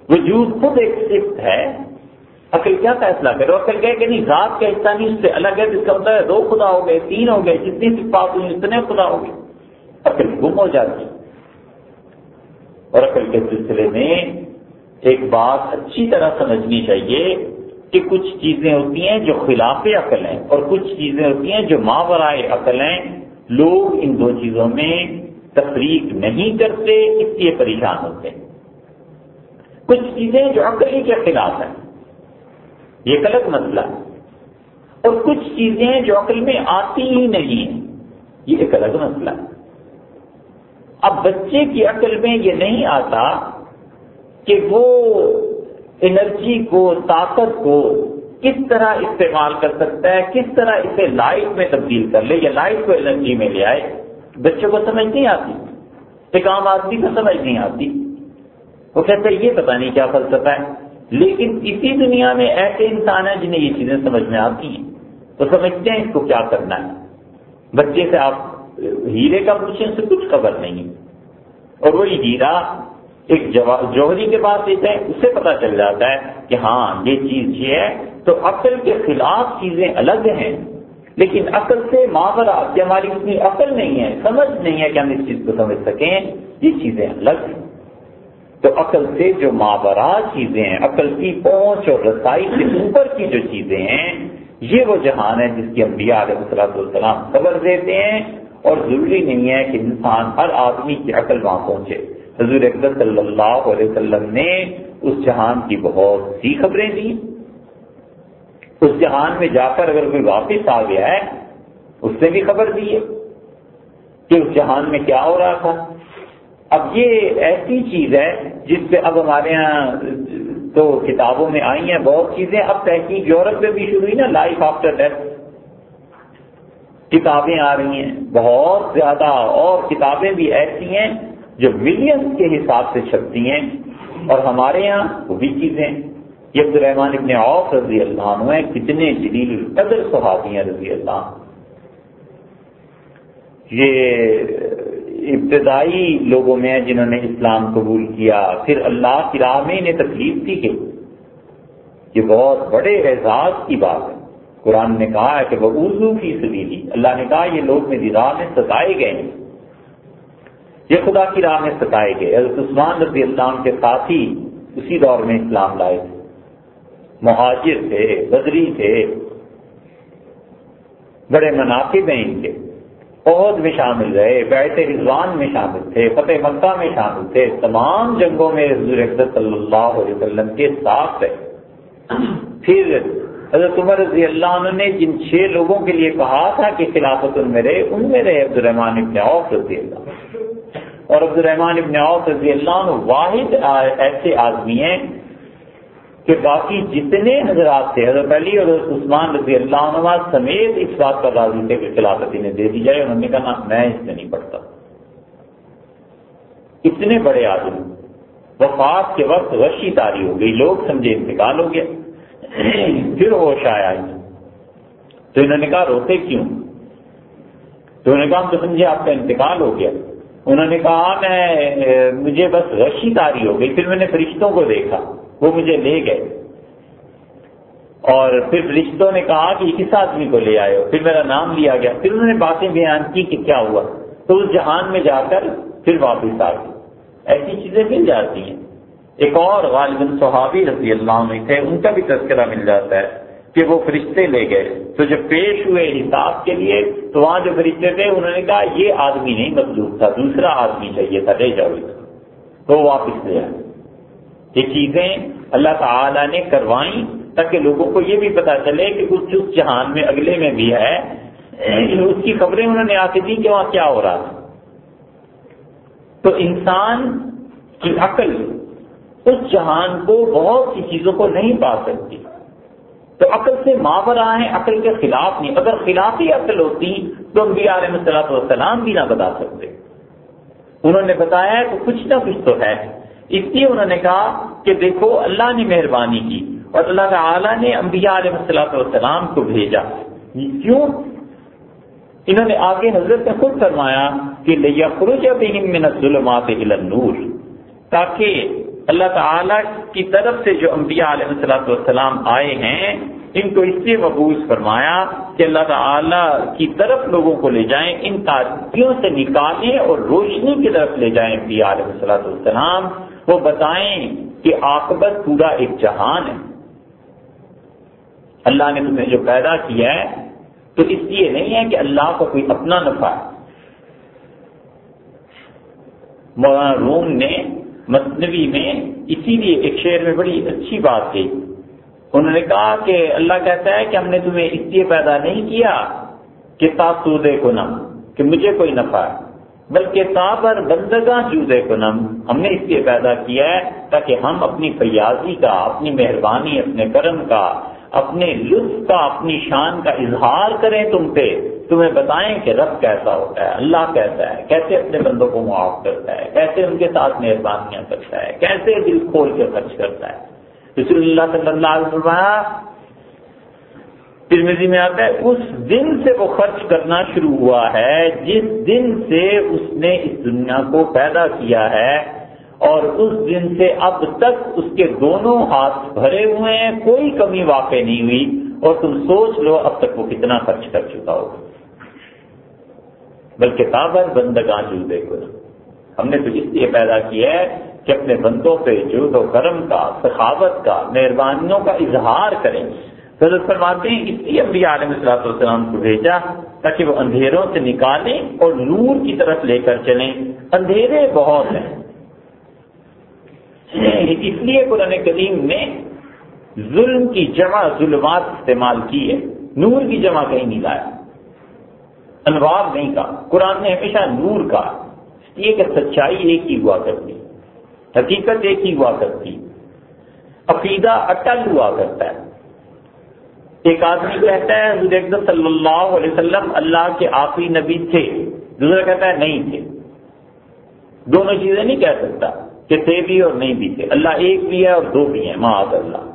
A: وجود خود ایک صفت ہے۔ عقل کیا فیصلہ کرو عقل کہ نہیں، ذات کا حصہ نہیں، اس سے الگ ہے، جس کا مطلب ہے دو خدا ہو گئے، تین ہو گئے، جتنی صفات ہوئی اتنے خدا ہو گئے۔ عقل گم ہو جاتی اور عقل کے سلسلے میں ایک بات اچھی طرح سمجھنی چاہیے کہ کچھ چیزیں ہوتی ہیں جو خلاف عقل ہیں اور کچھ چیزیں ہوتی ہیں جو ماورائے عقل ہیں۔ لوگ ان دو چیزوں میں تفریق نہیں کرتے، اس لیے پریشان ہوتے ہیں۔ کچھ چیزیں جو عقل ہی کے خلاف ہیں۔ یہ ایک الگ مسئلہ ہے۔ اور کچھ چیزیں جو عقل میں آتی ہی نہیں ہیں۔ یہ ایک الگ مسئلہ ہے۔ اب بچے کی عقل میں یہ نہیں آتا کہ وہ انرجی کو، طاقت کو کس طرح استعمال کر سکتا ہے، کس طرح اسے لائٹ میں تبدیل کر لے یا لائٹ کو انرجی میں لے آئے۔ بچوں کو سمجھ نہیں آتی، ایک عام آدمی کو سمجھ نہیں آتی۔ وہ کہتے ہیں، یہ پتا نہیں کیا فلسفہ ہے۔ لیکن اسی دنیا میں ایسے انسان ہیں جنہیں یہ چیزیں سمجھ میں آتی ہیں۔ تو سمجھتے ہیں اس کو کیا کرنا ہے۔ بچے سے آپ ہیرے کا پوچھیں سے کچھ خبر نہیں اور وہی ہیرا ایک جوہری کے پاس دیتے ہیں اس سے پتا چل جاتا ہے کہ ہاں یہ چیز یہ ہے۔ تو عقل کے خلاف چیزیں الگ ہیں۔ لیکن عقل سے ماورا کہ ہماری اتنی عقل نہیں ہے، سمجھ نہیں ہے کہ ہم اس چیز کو سمجھ سکیں، یہ چیزیں الگ ہیں۔ تو عقل سے جو ماورا چیزیں ہیں، عقل کی پہنچ اور رسائی سے اوپر کی جو چیزیں ہیں، یہ وہ جہان ہے جس کی انبیاء علیہ السلام السلام خبر دیتے ہیں۔ اور ضروری نہیں ہے کہ انسان ہر آدمی کی عقل وہاں پہنچے۔ حضور اکبر صلی اللہ علیہ وسلم نے اس جہان کی بہت سی خبریں دی اس جہان میں جا کر اگر کوئی واپس آ گیا ہے، اس سے بھی خبر دی ہے کہ اس جہان میں کیا ہو رہا تھا۔ اب یہ ایسی چیز ہے جس پہ اب ہمارے یہاں تو کتابوں میں آئی ہیں بہت چیزیں۔ اب تحقیق یورپ میں بھی شروع ہوئی نا لائف آفٹر ڈیتھ کتابیں آ رہی ہیں، بہت زیادہ۔ اور کتابیں بھی ایسی ہیں جو ملینس کے حساب سے چھپتی ہیں۔ اور ہمارے یہاں وہ بھی چیزیں۔ یہ عبد الرحمان ابن عوف رضی اللہ عنہ ہیں، کتنے جلیل قدر صحابی ہیں رضی اللہ یہ ابتدائی لوگوں میں جنہوں نے اسلام قبول کیا۔ پھر اللہ کی راہ میں انہیں تکلیف تھی کہ یہ بہت بڑے اعزاز کی بات ہے۔ قرآن نے کہا ہے کہ وہ اردو کی سبیلی اللہ نے کہا، یہ لوگ میری راہ میں ستائے گئے ہیں۔ یہ خدا کی راہ میں ستائے گئے۔ حضرت عثمان رضی اللہ عنہ کے ساتھی اسی دور میں اسلام لائے تھے۔ مہاجر تھے، بدری تھے۔ بڑے مناقب ہیں ان کے۔ عہد میں شامل رہے بیت رضوان میں شامل تھے، فتح مکہ میں شامل تھے۔ تمام جنگوں میں حضور صلی اللہ علیہ وسلم کے ساتھ رہے۔ پھر حضرت عمر رضی اللہ عنہ نے جن چھ لوگوں کے لیے کہا تھا کہ خلافت ان میں رہے، ان میں رہے عبد الرحمان ابن عوف رضی اللہ اور عبد الرحمان ابن عوف رضی اللہ عنہ واحد ایسے آدمی ہیں کہ باقی جتنے حضرات تھے، حضرت علی اور عثمان رضی اللہ عنہ سمیت اس بات پر راضی تھے کہ خلافت انہیں دے دی جائے انہوں نے کہا میں اس میں نہیں پڑھتا۔ اتنے بڑے آدمی۔ وفات کے وقت رشی تاری ہو گئی، لوگ سمجھے انتقال ہو گیا۔ پھر ہوش آیا تو انہوں نے کہا، روتے کیوں؟ تو انہوں نے کہا، ہم تو سمجھے آپ کا انتقال ہو گیا۔ انہوں نے کہا میں، مجھے بس رشی تاری ہو گئی۔ پھر میں نے فرشتوں کو دیکھا۔ وہ مجھے لے گئے۔ اور پھر فرشتوں نے کہا کہ کس آدمی کو لے آئے۔ ہو پھر میرا نام لیا گیا۔ پھر انہوں نے باتیں بیان کی کہ کیا ہوا۔ تو اس جہان میں جا کر پھر واپس آ گئی ایسی چیزیں مل جاتی ہیں۔ ایک اور غالباً صحابی رضی اللہ عنہ تھے، ان کا بھی تذکرہ مل جاتا ہے کہ وہ فرشتے لے گئے۔ تو جب پیش ہوئے حساب کے لیے، تو وہاں جو فرشتے تھے، انہوں نے کہا، یہ آدمی نہیں مطلوب تھا، دوسرا آدمی چاہیے تھا، لے جاؤ تو واپس لے آئے۔ یہ چیزیں اللہ تعالی نے کروائیں تاکہ لوگوں کو یہ بھی پتا چلے کہ کچھ اس جہان میں اگلے میں بھی ہے، اس کی خبریں انہوں نے آ کے دی کہ وہاں کیا ہو رہا تھا۔ تو انسان کی عقل اس جہان کو بہت سی چیزوں کو نہیں پا سکتی۔ تو عقل سے ماورا ہے عقل کے خلاف نہیں۔ اگر خلافی عقل ہوتی تو انبیاء علیہ صلاح والسلام بھی نہ بتا سکتے۔ انہوں نے بتایا کہ کچھ نہ کچھ تو ہے۔ اس لیے انہوں نے کہا کہ دیکھو اللہ نے مہربانی کی اور اللہ تعالیٰ نے انبیاء علیہ السلام والسلام کو بھیجا۔ کیوں؟ انہوں نے آگے حضرت نے خود فرمایا کہ لیا خروج من الظلمات الى النور، تاکہ اللہ تعالیٰ کی طرف سے جو انبیاء علیہ السلاۃ والسلام آئے ہیں ان کو اس لیے مبوض فرمایا کہ اللہ تعالی کی طرف لوگوں کو لے جائیں، ان تاریخیوں سے نکالیں اور روشنی کی طرف لے جائیں۔ انبیاء علیہ السلاۃ والسلام، وہ بتائیں کہ آکبت پورا ایک جہان ہے۔ اللہ نے تمہیں جو پیدا کیا ہے، تو اس لیے نہیں ہے کہ اللہ کا کوئی اپنا نفع ہے۔ مولانا روم نے مصنوی میں اسی لیے ایک شعر میں بڑی اچھی بات کی انہوں نے کہا کہ اللہ کہتا ہے کہ ہم نے تمہیں اس لیے پیدا نہیں کیا کہ تاسودے کو نم، کہ مجھے کوئی نفع ہے، بلکہ تابر بندگاں جودے کو نم، ہم نے اس لیے پیدا کیا ہے تاکہ ہم اپنی فیاضی کا، اپنی مہربانی، اپنے کرم کا، اپنے لطف کا، اپنی شان کا اظہار کریں تم پہ۔ تمہیں بتائیں کہ رب کیسا ہوتا ہے، اللہ کیسا ہے، کیسے اپنے بندوں کو معاف کرتا ہے، کیسے ان کے ساتھ مہربانیاں کرتا ہے، کیسے دل کھول کے خرچ کرتا ہے۔ رسول اللہ صلی اللہ علیہ وسلم ترمیزی میں آتا ہے، اس دن سے وہ خرچ کرنا شروع ہوا ہے، جس دن سے اس نے اس دنیا کو پیدا کیا ہے، اور اس دن سے اب تک اس کے دونوں ہاتھ بھرے ہوئے ہیں، کوئی کمی واقع نہیں ہوئی، اور تم سوچ لو اب تک وہ کتنا خرچ کر چکا ہوگا۔ بلکہ تابر بندگاں جلدے کو ہم نے تو اس لیے پیدا کیا ہے کہ اپنے بندوں پہ جود و کرم کا، سخاوت کا، مہربانیوں کا اظہار کریں۔ حضرت فرماتے ہیں، اس لیے ابھی عالم صلاح السلام کو بھیجا تاکہ وہ اندھیروں سے نکالیں اور نور کی طرف لے کر چلیں۔ اندھیرے بہت ہیں۔ اس لیے قرآن کریم نے ظلم کی جمع ظلمات استعمال کی ہے۔ نور کی جمع کہیں نہیں لایا۔ انوار نہیں کہا۔ قرآن نے ہمیشہ نور کہا۔ یہ کہ سچائی ایک ہی ہوا کرتی۔ حقیقت ایک ہی ہوا کرتی۔ عقیدہ اٹل ہوا کرتا ہے۔ ایک آدمی کہتا ہے، حضور صلی اللہ علیہ وسلم اللہ کے آخری نبی تھے۔ دوسرا کہتا ہے، نہیں تھے۔ دونوں چیزیں نہیں کہہ سکتا کہ تھے بھی اور نہیں بھی تھے۔ اللہ ایک بھی ہے اور دو بھی ہیں معاذ اللہ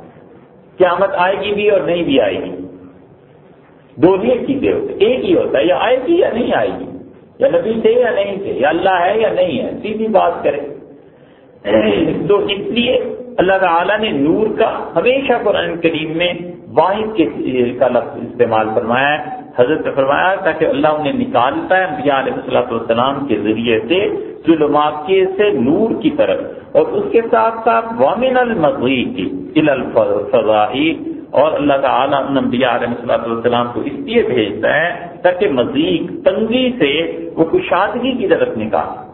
A: قیامت آئے گی بھی اور نہیں بھی آئے گی۔ دو ہی چیزیں ہوتے ایک ہی ہوتا ہے، یا آئے گی یا نہیں آئے گی۔ یا نبی تھے یا نہیں تھے، یا اللہ ہے یا نہیں ہے۔ سیدھی بات کرے تو اس لیے اللہ تعالیٰ نے نور کا ہمیشہ قرآن کریم میں واحد کے کا لفظ استعمال فرمایا ہے۔ حضرت فرمایا تاکہ اللہ انہیں نکالتا ہے انبیاء علیہ السلط والسلام کے ذریعے سے، ظلمات کے سے نور کی طرف۔ اور اس کے ساتھ ساتھ وامن المغیب الفضائی اور اللہ تعالیٰ انبیاء علیہ السلط والسلام کو اس لیے بھیجتا ہے تاکہ مزید تنگی سے وہ کشادگی کی طرف نکال۔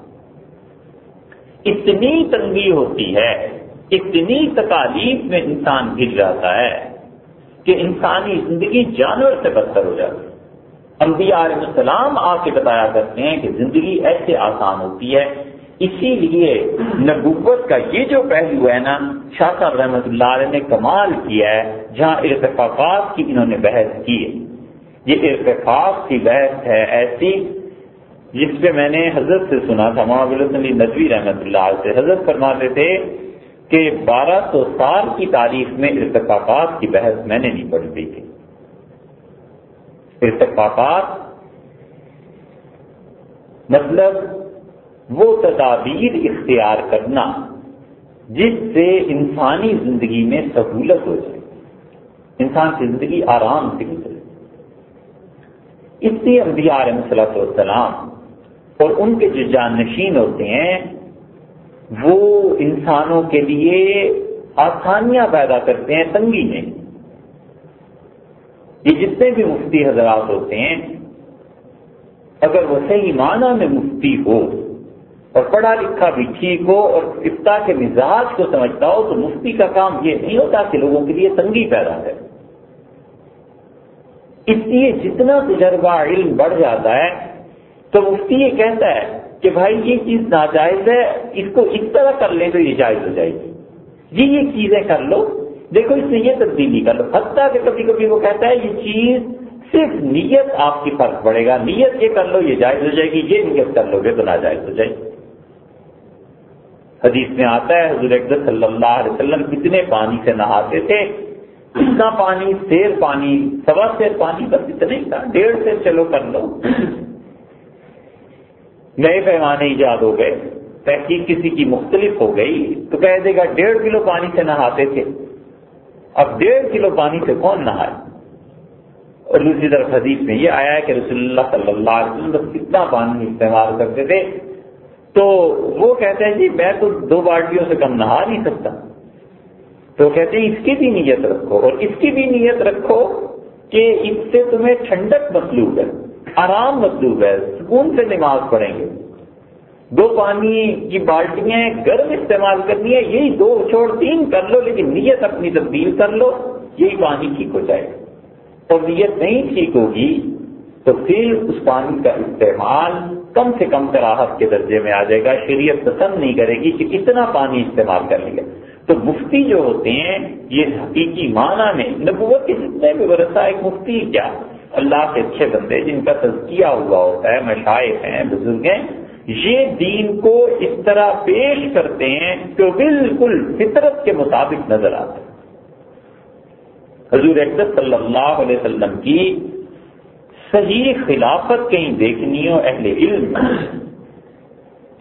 A: اتنی تنگی ہوتی ہے، اتنی تکالیف میں انسان گر جاتا ہے کہ انسانی زندگی جانور سے بدتر ہو جاتی ہے۔ انبیاء علیہ السلام آ کے بتایا کرتے ہیں کہ زندگی ایسے آسان ہوتی ہے۔ اسی لیے نبوت کا یہ جو پہلو ہے نا، شاہ صاحب رحمۃ اللہ علیہ نے کمال کیا ہے، جہاں ارتفاقات کی انہوں نے بحث کی ہے۔ یہ ارتفاق کی بحث ہے ایسی جس پہ میں نے حضرت سے سنا تھا علی ندوی رحمۃ اللہ علیہ سے، حضرت فرماتے تھے کہ بارہ سو سال کی تاریخ میں ارتفاقات کی بحث میں نے نہیں پڑھی تھی۔ ارتفاقات مطلب وہ تدابیر اختیار کرنا جس سے انسانی زندگی میں سہولت ہو جائے، انسان کی زندگی آرام سے گزرے۔ اس لیے انبیاء علیہ صلاح والسلام اور ان کے جو جانشین ہوتے ہیں، وہ انسانوں کے لیے آسانیاں پیدا کرتے ہیں تنگی میں۔ یہ جتنے بھی مفتی حضرات ہوتے ہیں، اگر وہ صحیح معنی میں مفتی ہو اور پڑھا لکھا بھی ٹھیک ہو اور افتا کے مزاج کو سمجھتا ہو، تو مفتی کا کام یہ نہیں ہوتا کہ لوگوں کے لیے تنگی پیدا ہے اس لیے جتنا تجربہ علم بڑھ جاتا ہے تو مفتی یہ کہتا ہے کہ بھائی یہ چیز ناجائز ہے، اس کو اس طرح کر لیں تو یہ جائز ہو جائے گی۔ جی یہ چیزیں کر لو۔ دیکھو، اس میں یہ تبدیلی کر لو۔ حتیٰ کہ کبھی کبھی وہ کہتا ہے، یہ چیز صرف نیت آپ کی فرق پڑے گا۔ نیت یہ کر لو، یہ جائز ہو جائے گی۔ یہ نیت کر لو گے تو ناجائز ہو جائے گی۔ حدیث میں آتا ہے، حضور اقدر صلی اللہ علیہ وسلم کتنے پانی سے نہاتے تھے۔ اتنا پانی، سیر پانی، سوا سیر پانی، بس اتنا ہی تھا۔ ڈیڑھ سے چلو کر لو۔ نئے پیمانے ایجاد ہو گئے، تحقیق کسی کی مختلف ہو گئی، تو کہہ دے گا ڈیڑھ کلو پانی سے نہاتے تھے۔ اب ڈیڑھ کلو پانی سے کون نہائے؟ اور دوسری طرف حدیث میں یہ آیا ہے کہ رسول اللہ صلی اللہ علیہ وسلم بس کتنا پانی استعمال کرتے تھے، تو وہ کہتے ہیں جی میں تو دو بالٹیوں سے کم نہا نہیں سکتا۔ تو کہتے ہیں اس کی بھی نیت رکھو، اور اس کی بھی نیت رکھو کہ اس سے تمہیں ٹھنڈک مطلوب ہے۔ آرام مطلوب ہے، سکون سے نماز پڑھیں گے۔ دو پانی کی بالٹیاں گرم استعمال کرنی ہے، یہی دو چھوڑ تین کر لو، لیکن نیت اپنی تبدیل کر لو، یہی پانی ٹھیک ہو جائے اور نیت نہیں ٹھیک ہوگی تو پھر اس پانی کا استعمال کم سے کم کراہت کے درجے میں آ جائے گا، شریعت پسند نہیں کرے گی کہ کتنا پانی استعمال کر لیا۔ تو مفتی جو ہوتے ہیں، یہ حقیقی معنی میں نبوت کے جتنے بھی برسا ایک مفتی کیا؟ اللہ کے اچھے بندے جن کا تزکیہ ہوا ہوتا ہے، مشائق ہیں، بزرگ ہیں، یہ دین کو اس طرح پیش کرتے ہیں کہ بالکل فطرت کے مطابق نظر آتے ہیں۔ حضور اقدس صلی اللہ علیہ وسلم کی صحیح خلافت کہیں دیکھنی ہو اہل علم،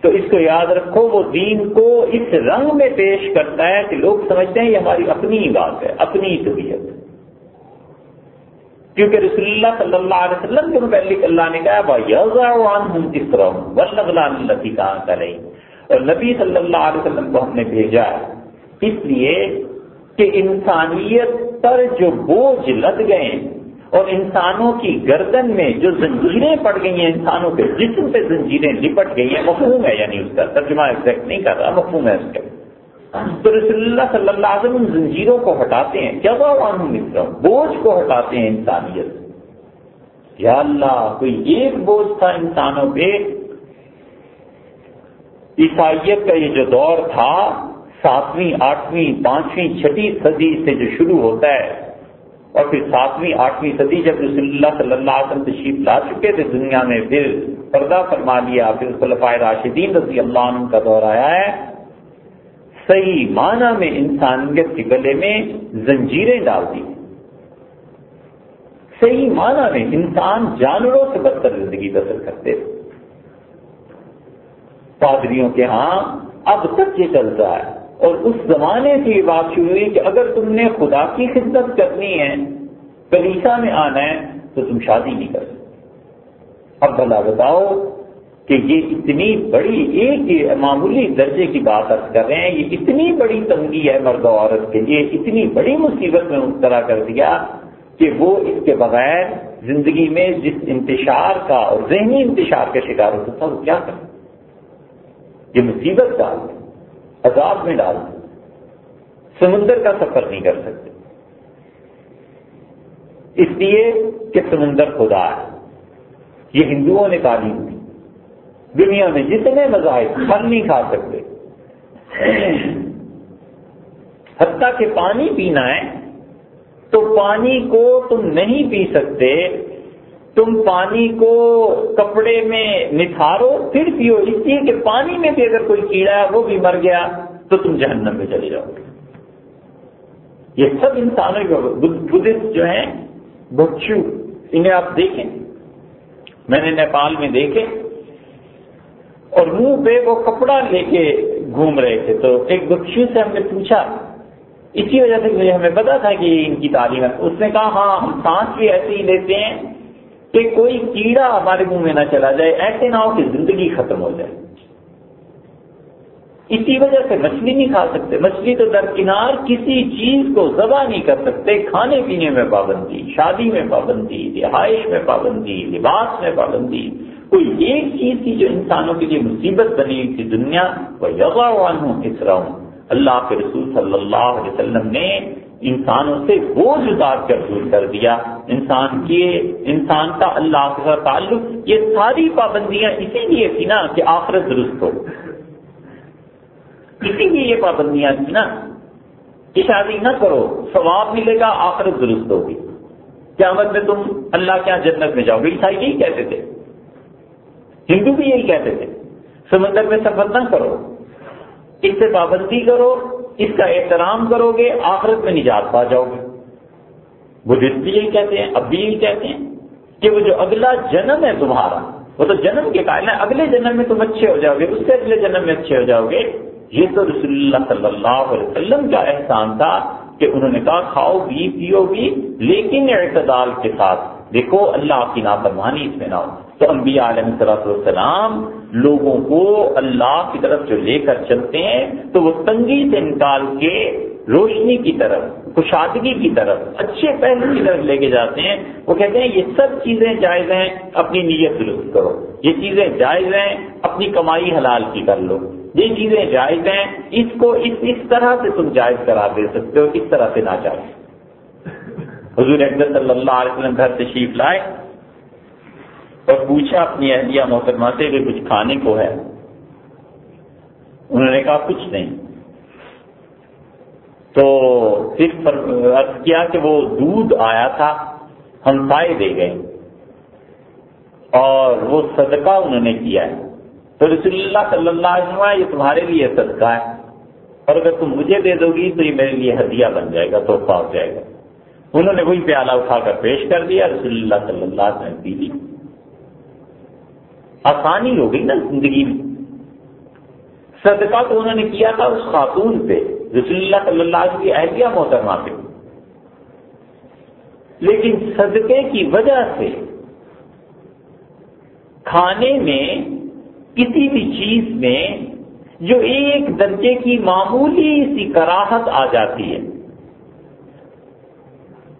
A: تو اس کو یاد رکھو، وہ دین کو اس رنگ میں پیش کرتا ہے کہ لوگ سمجھتے ہیں یہ ہماری اپنی بات ہے، اپنی طبیعت۔ کیونکہ رسول اللہ صلی اللہ علیہ وسلم کے متعلق اللہ نے کہا بھائی کس طرح ہوں کہاں کریں اور نبی صلی اللہ علیہ وسلم کو ہم نے بھیجا اس لیے کہ انسانیت پر جو بوجھ لد گئے اور انسانوں کی گردن میں جو زنجیریں پڑ گئی ہیں، انسانوں کے جسم پہ زنجیریں لپٹ گئی ہیں، مفہوم ہے یعنی اس کا ترجمہ ایگزیکٹ نہیں کر رہا، مفہوم ہے اس کا تو رسول اللہ صلی اللہ علیہ وسلم زنجیروں کو ہٹاتے ہیں کیا مصر بوجھ کو ہٹاتے ہیں انسانیت۔ یا اللہ، کوئی ایک بوجھ تھا انسانوں پہ؟ عیسائیت کا یہ جو دور تھا، ساتویں، آٹھویں، پانچویں، چھٹی صدی سے جو شروع ہوتا ہے، اور پھر ساتویں، آٹھویں صدی جب رسول اللہ صلی اللہ علیہ وسلم تشریف لا چکے تھے دنیا میں، پھر پردہ فرما لیا، پھر خلفائے راشدین رضی اللہ عنہ کا دور آیا ہے۔ صحیح معنی میں انسانیت کے گلے میں زنجیریں ڈال دی۔ صحیح معنی میں انسان جانوروں سے بدتر زندگی بسر کرتے۔ تھے پادریوں کے ہاں اب تک یہ چلتا ہے اور اس زمانے سے یہ بات شروع ہوئی کہ اگر تم نے خدا کی خدمت کرنی ہے، کلیسا میں آنا ہے تو تم شادی نہیں کر سکتے۔ اب بھلا بتاؤ کہ یہ اتنی بڑی ایک معمولی درجے کی بات ارد کر رہے ہیں، یہ اتنی بڑی تنگی ہے مرد و عورت کے لیے، اتنی بڑی مصیبت میں مبتلا کر دیا کہ وہ اس کے بغیر زندگی میں جس انتشار کا اور ذہنی انتشار کا شکار ہوتا تھا وہ کیا کر یہ مصیبت کا عذاب میں ڈال دیں سمندر کا سفر نہیں کر سکتے۔ اس لیے کہ سمندر خدا ہے۔ یہ ہندوؤں نے تعلیم دی۔ دنیا میں جتنے مذاہب پھل نہیں کھا سکتے۔ حتیٰ کہ پانی پینا ہے، تو پانی کو تم نہیں پی سکتے۔ تم پانی کو کپڑے میں نتھارو، پھر پیو۔ اس لیے کہ پانی میں بھی اگر کوئی کیڑا ہے، وہ بھی مر گیا، تو تم جہنم میں چلے جاؤ گے۔ یہ سب انسانوں بدھسٹ جو ہیں بچو انہیں آپ دیکھیں۔ میں نے نیپال میں دیکھے۔ اور منہ پہ وہ کپڑا لے کے گھوم رہے تھے۔ تو ایک بچو سے ہم نے پوچھا، اسی وجہ سے مجھے ہمیں پتا تھا کہ ان کی تعلیم ہے۔ اس نے کہا ہاں ہم سانس بھی ایسے ہی لیتے ہیں کہ کوئی کیڑا ہمارے منہ میں نہ چلا جائے، ایسے نہ ہو کہ زندگی ختم ہو جائے۔ اسی وجہ سے مچھلی نہیں کھا سکتے۔ مچھلی تو درکنار کسی چیز کو ذبح نہیں کر سکتے۔ کھانے پینے میں پابندی، شادی میں پابندی رہائش میں پابندی، لباس میں پابندی۔ کوئی ایک چیز تھی جو انسانوں کے لیے مصیبت بنی ہوئی تھی دنیا، وہ یغوان ہوں کس اللہ کے رسول صلی اللہ علیہ وسلم نے انسانوں سے بوجھ اتار کر دور کر دیا۔ انسان کے، انسان کا اللہ کے ساتھ تعلق، یہ ساری پابندیاں اسی لیے تھی نا کہ آخرت درست ہو۔ اسی لیے یہ پابندیاں تھی نا کہ شادی نہ کرو، ثواب ملے گا، آخرت درست ہوگی۔ قیامت میں تم اللہ کے یہاں جنت میں جاؤ۔ گے عیسائی یہی کہتے تھے۔ ہندو بھی یہی کہتے تھے، سمندر میں سفر نہ کرو، اس سے پابندی کرو، اس کا احترام کرو گے، آخرت میں نجات پا جاؤ گے۔ بدھسٹ بھی یہی کہتے ہیں، اب بھی یہی کہتے ہیں کہ وہ جو اگلا جنم ہے تمہارا، وہ تو جنم کے قائل ہے اگلے جنم میں تم اچھے ہو جاؤ گے، اس سے اگلے جنم میں اچھے ہو جاؤ گے۔ یہ تو رسول اللہ صلی اللہ علیہ وسلم کا احسان تھا کہ انہوں نے کہا، کھاؤ بھی پیو بھی لیکن اعتدال کے ساتھ۔ دیکھو، اللہ کی نافرمانی اس میں نہ ہو۔ تو انبیاء علیہ صلاح لوگوں کو اللہ کی طرف جو لے کر چلتے ہیں، تو وہ تنگی سے نکال کے روشنی کی طرف، کشادگی کی طرف، اچھے پہلو کی طرف لے کے جاتے ہیں۔ وہ کہتے ہیں، یہ سب چیزیں جائز ہیں، اپنی نیت درست کرو۔ یہ چیزیں جائز ہیں، اپنی کمائی حلال کی کر لو۔ یہ چیزیں جائز ہیں، اس کو اس اس طرح سے تم جائز کرا دے سکتے ہو، اس طرح سے نہ جائز حضور اکبر صلی اللہ علیہ وسلم گھر تشریف لائے۔ اور پوچھا اپنی اہلیہ محترمہ سے کہ کچھ کھانے کو ہے؟ انہوں نے کہا، کچھ نہیں۔ تو پھر عرض کیا کہ وہ دودھ آیا تھا، ہم پائے دے گئے۔ اور وہ صدقہ انہوں نے کیا ہے۔ تو رسول اللہ صلی اللہ علیہ وسلم، یہ تمہارے لیے صدقہ ہے۔ اور اگر تم مجھے دے دو گی تو یہ میرے لیے ہدیہ بن جائے گا، تحفہ ہو جائے گا۔ انہوں نے وہی پیالہ اٹھا کر پیش کر دیا، رسول اللہ صلی اللہ علیہ وسلم پی لی آسانی ہو گئی نا زندگی میں۔ صدقہ تو انہوں نے کیا تھا اس خاتون پہ، رسول اللہ صلی اللہ علیہ کی اہلیہ محترمہ پہ۔ لیکن صدقے کی وجہ سے کھانے میں کسی بھی چیز میں جو ایک درجے کی معمولی سی کراہت آ جاتی ہے۔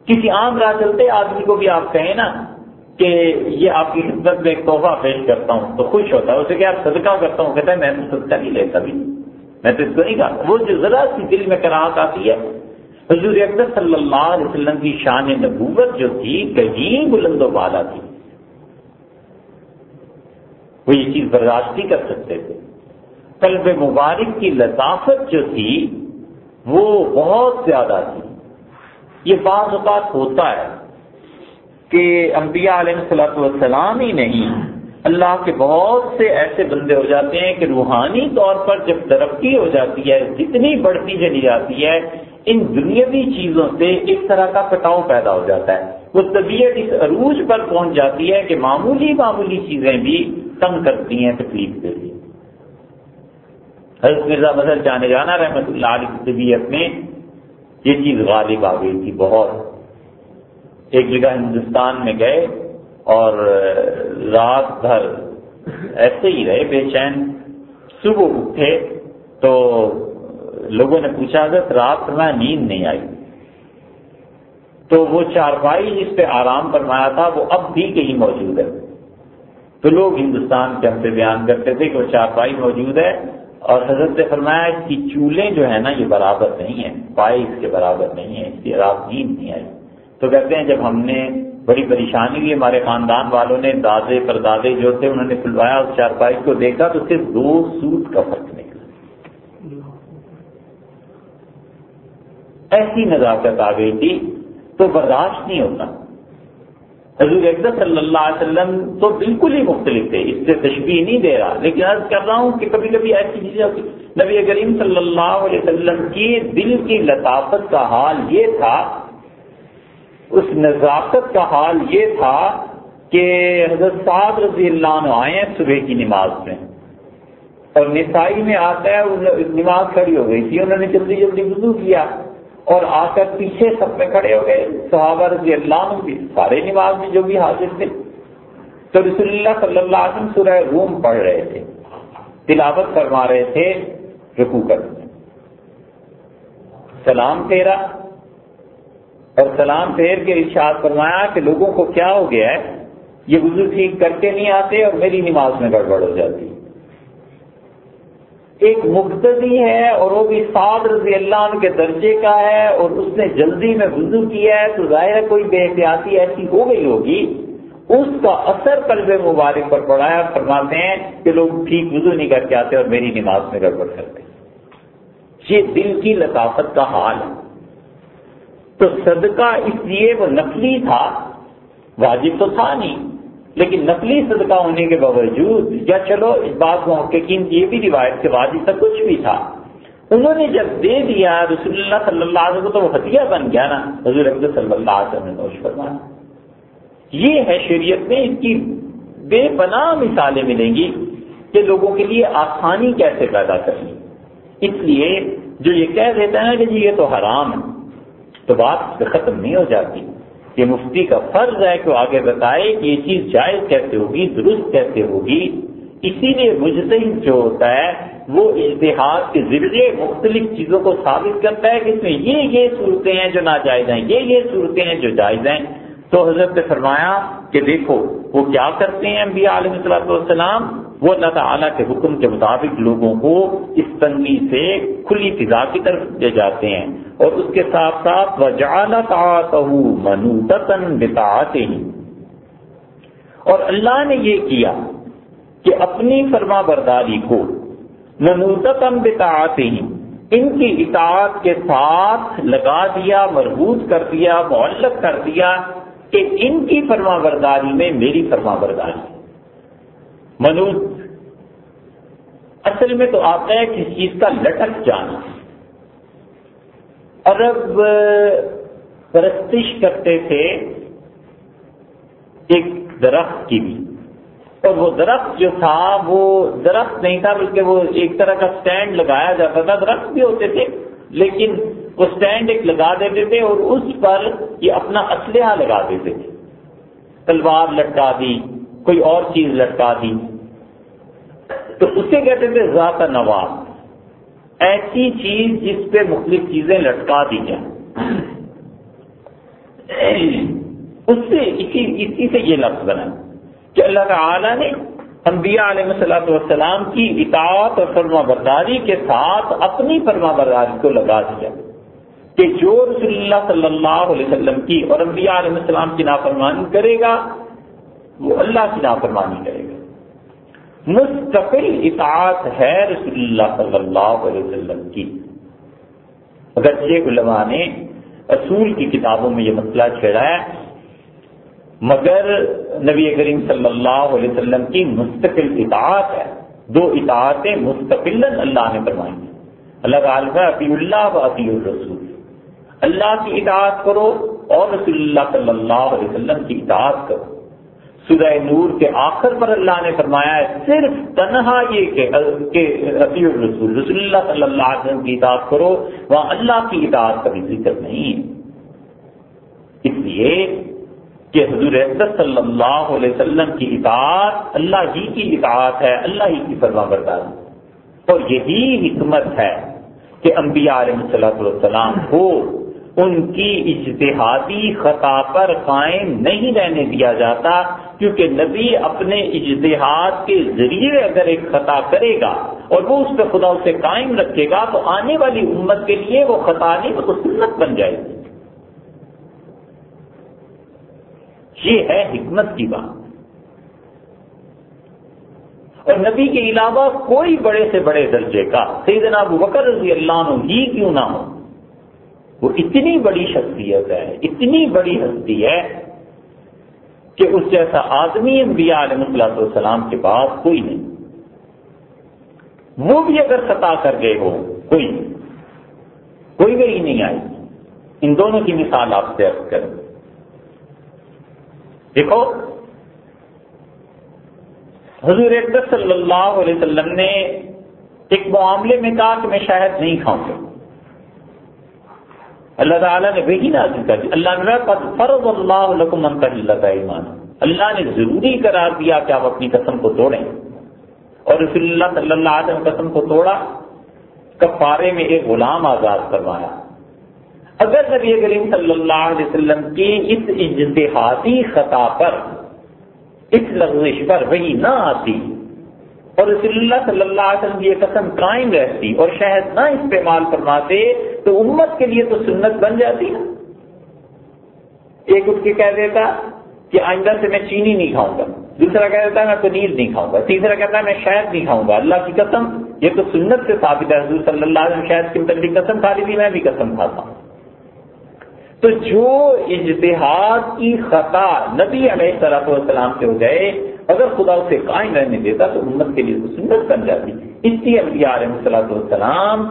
A: کسی عام راہ چلتے آدمی کو بھی آپ کہیں نا کہ یہ آپ کی خدمت میں ایک تحفہ پیش کرتا ہوں تو خوش ہوتا ہے، اسے کہ آپ صدقہ کرتا ہوں، کہتا ہے، میں تو صدقہ نہیں لیتا بھی۔ میں تو اس کو نہیں کہا وہ جو ذرا سی دل میں کراہت آتی ہے، حضور اکبر صلی اللہ علیہ وسلم کی شان نبوت جو تھی کہیں بلند و بالا تھی۔ وہ یہ چیز برداشت نہیں کر سکتے تھے۔ قلب مبارک کی لطافت جو تھی، وہ بہت زیادہ تھی۔ یہ بعض اوقات ہوتا ہے کہ انبیاء علیہ السلاۃ والسلام ہی نہیں، اللہ کے بہت سے ایسے بندے ہو جاتے ہیں کہ روحانی طور پر جب ترقی ہو جاتی ہے، جتنی بڑھتی چلی جاتی ہے، ان دنیاوی چیزوں سے ایک طرح کا کٹاؤ پیدا ہو جاتا ہے۔ وہ طبیعت اس عروج پر پہنچ جاتی ہے کہ معمولی معمولی چیزیں بھی تنگ کرتی ہیں، تکلیف کے لیے حضرت مرزا مظہر جانے جانا رحمت اللہ علیہ کی طبیعت میں یہ چیز غالب آ گئی تھی، بہت۔ ایک جگہ ہندوستان میں گئے اور رات بھر ایسے ہی رہے، بے چین۔ صبح اٹھے تو لوگوں نے پوچھا اگر رات میں نیند نہیں آئی۔ تو وہ چارپائی جس پہ آرام فرمایا تھا، وہ اب بھی کہیں موجود ہے۔ تو لوگ ہندوستان کے ہم سے بیان کرتے تھے کہ وہ چارپائی موجود ہے اور حضرت نے فرمایا، اس کی چولہے جو ہے نا، یہ برابر نہیں ہے پائے اس کے برابر نہیں ہے اس کی رات نیند نہیں آئی۔ تو کہتے ہیں جب ہم نے بڑی پریشانی ہوئی ہمارے خاندان والوں نے، دادے، پردادے جو تھے، انہوں نے کھلوایا اس چارپائی کو دیکھا تو صرف دو سوٹ کا فرق نکلا۔ ایسی نزاکت آ گئی تھی تو برداشت نہیں ہوتا۔ حضور اقدس صلی اللہ علیہ وسلم تو بالکل ہی مختلف تھے، اس سے تشبیح نہیں دے رہا۔ لیکن عرض کر رہا ہوں کہ کبھی کبھی ایسی چیزیں نبی کریم صلی اللہ علیہ وسلم کی دل کی لطافت کا حال یہ تھا اس نزاکت کا حال یہ تھا کہ حضرت صاحب رضی اللہ عنہ آئے ہیں صبح کی نماز میں۔ اور نسائی میں آتا ہے نماز کھڑی ہو گئی تھی۔ انہوں نے جلدی جلدی وضو کیا اور آ کر پیچھے سب میں کھڑے ہو گئے۔ صحابہ رضی اللہ عنہ بھی سارے نماز میں جو بھی حاضر تھے۔ تو رسول اللہ صلی اللہ علیہ وسلم سورہ روم پڑھ رہے تھے۔ تلاوت فرما رہے تھے رکو کر سلام تیرا۔ اور سلام پھیر کے ارشاد فرمایا کہ لوگوں کو کیا ہو گیا ہے؟ یہ وضو ٹھیک کر کے نہیں آتے اور میری نماز میں گڑبڑ ہو جاتی۔ ایک مقتدی ہے اور وہ بھی سعد رضی اللہ عنہ کے درجے کا ہے اور اس نے جلدی میں وضو کیا ہے تو ظاہر ہے کوئی بے احتیاطی ایسی ہو گئی ہوگی۔ اس کا اثر قلب مبارک پر پڑا ہے فرماتے ہیں کہ لوگ ٹھیک وضو نہیں کر کے آتے اور میری نماز میں گڑبڑ کرتے۔ یہ دل کی لطافت کا حال ہے۔ تو صدقہ اس لیے وہ نقلی تھا، واجب تو تھا نہیں، لیکن نقلی صدقہ ہونے کے باوجود، یا چلو اس بات محققین کی، یہ بھی روایت کے واجب تک کچھ بھی تھا۔ انہوں نے جب دے دیا، رسول اللہ صلی اللہ علیہ وسلم تو وہ ہتھیار بن گیا نا، حضور صلی اللہ علیہ وسلم نے نوش فرمایا۔ یہ ہے شریعت میں اس کی بے پناہ مثالیں ملیں گی کہ لوگوں کے لیے آسانی کیسے پیدا کرنی۔ اس لیے جو یہ کہہ دیتا ہے کہ جی یہ تو حرام ہے تو بات ختم نہیں ہو جاتی یہ مفتی کا فرض ہے کہ وہ آگے بتائے کہ یہ چیز جائز کیسے ہوگی، درست کیسے ہوگی۔ اسی لیے مجتہد جو ہوتا ہے، وہ اشتہار کے ذریعے مختلف چیزوں کو ثابت کرتا ہے کہ اس میں یہ یہ صورتیں ہیں جو ناجائز ہیں، یہ یہ صورتیں ہیں جو جائز ہیں۔ تو حضرت نے فرمایا کہ دیکھو، وہ کیا کرتے ہیں انبیاء علیہ صلاح والسلام؟ وہ اللہ تعالیٰ کے حکم کے مطابق لوگوں کو اس تنگی سے کھلی فضا کی طرف لے جاتے ہیں اور اس کے ساتھ ساتھ وہ اور اللہ نے یہ کیا کہ اپنی فرما برداری کو منوتن بتاتے ہی ان کی اطاعت کے ساتھ لگا دیا، مربوط کر دیا، معلق کر دیا کہ ان کی فرما برداری میں میری فرما برداری منوج، اصل میں تو آتا ہے کسی چیز کا لٹک جانا۔ عرب، پرستش کرتے تھے ایک درخت کی بھی۔ اور وہ درخت جو تھا، وہ درخت نہیں تھا، بلکہ وہ ایک طرح کا سٹینڈ لگایا جاتا تھا۔ درخت بھی ہوتے تھے۔ لیکن وہ سٹینڈ ایک لگا دیتے تھے اور اس پر یہ اپنا اسلحہ لگا دیتے تھے۔ تلوار لٹکا دی، کوئی اور چیز لٹکا دی۔ تو اسے کہتے تھے ذات نواب ایسی چیز جس پہ مختلف چیزیں لٹکا دی جائیں۔ اس سے اسی اسی سے یہ لفظ بنا کہ اللہ تعالی نے انبیاء علیہ صلاح والسلام کی اطاعت اور فرما برداری کے ساتھ اپنی فرما برداری کو لگا دیا کہ جو رسول اللہ صلی اللہ علیہ وسلم کی اور انبیاء علیہ السلام کی نافرمانی کرے گا، وہ اللہ کی نافرمانی کرے گا۔ مستقل اطاعت ہے رسول اللہ صلی اللہ علیہ وسلم کی۔ اگرچہ علماء نے اصول کی کتابوں میں یہ مسئلہ چھیڑا ہے مگر نبی کریم صلی اللہ علیہ وسلم کی مستقل اطاعت ہے۔ دو اطاعتیں مستقل اللہ نے فرمائی ہیں۔ اللہ تعالیٰ عطی اللہ و عطی الرسول۔ اللہ کی اطاعت کرو اور رسول اللہ صلی اللہ علیہ وسلم کی اطاعت کرو۔ سورہ نور کے آخر پر اللہ نے فرمایا ہے، صرف تنہا یہ کہ عطی الرسول، رسول اللہ صلی اللہ علیہ وسلم کی اطاعت کرو، وہاں اللہ کی اطاعت کا بھی ذکر نہیں۔ ہے اس لیے کہ حضور صلی اللہ علیہ وسلم کی اطاعت اللہ ہی کی اطاعت ہے، اللہ ہی کی فرما بردار اور یہی حکمت ہے کہ انبیاء علیہ صلاح والسلام کو ان کی اجتہادی خطا پر قائم نہیں رہنے دیا جاتا، کیونکہ نبی اپنے اجتہاد کے ذریعے اگر ایک خطا کرے گا اور وہ اس پہ خدا اسے قائم رکھے گا، تو آنے والی امت کے لیے وہ خطا نہیں، وہ تو سنت بن جائے گی۔ یہ ہے حکمت کی بات۔ اور نبی کے علاوہ کوئی بڑے سے بڑے درجے کا سیدنا ابو بکر رضی اللہ عنہ ہی کیوں نہ ہو، وہ اتنی بڑی شخصیت ہے، اتنی بڑی ہستی ہے کہ اس جیسا آدمی انبیاء علیہ اللہ والسلام کے بعد کوئی نہیں۔ وہ بھی اگر خطا کر گئے ہو کوئی کوئی وہی نہیں آئی۔ ان دونوں کی مثال آپ سے ارد کریں دیکھو۔ حضور اکبر صلی اللہ علیہ وسلم نے ایک معاملے میں کہا کہ میں شاید نہیں کھاؤں گا۔ اللہ تعالیٰ نے وہی نازل کر دی۔ اللہ نے فرض اللہ علیکم اللہ کا ایمان اللہ نے ضروری قرار دیا کہ آپ اپنی قسم کو توڑیں۔ اور رسول اللہ صلی اللہ علیہ وسلم قسم کو توڑا، کفارے میں ایک غلام آزاد کروایا اگر نبی کریم صلی اللہ علیہ وسلم کی اس اجتہادی خطا پر، اس لغزش پر وہی نہ آتی، اور رسول اللہ صلی اللہ علیہ وسلم کی یہ قسم قائم رہتی اور شہد نہ استعمال فرماتے، تو امت کے لیے تو سنت بن جاتی نا۔ ایک اٹھ کے کہہ دیتا کہ آئندہ سے میں چینی نہیں کھاؤں گا، دوسرا کہہ دیتا ہے میں پنیر نہیں کھاؤں گا، تیسرا کہتا ہے میں شہد نہیں کھاؤں گا۔ اللہ کی قسم، یہ تو سنت سے ثابت ہے، حضور صلی اللہ علیہ وسلم شہد کی متعلق قسم کھا لی تھی، میں بھی قسم کھاتا ہوں۔ تو جو اجتہاد کی خطا نبی علیہ صلاح والسلام سے ہو جائے، اگر خدا اسے قائم رہنے دیتا تو امت کے لیے سنت بن جاتی۔ اس لیے انبیاء علیہ صلاح والسلام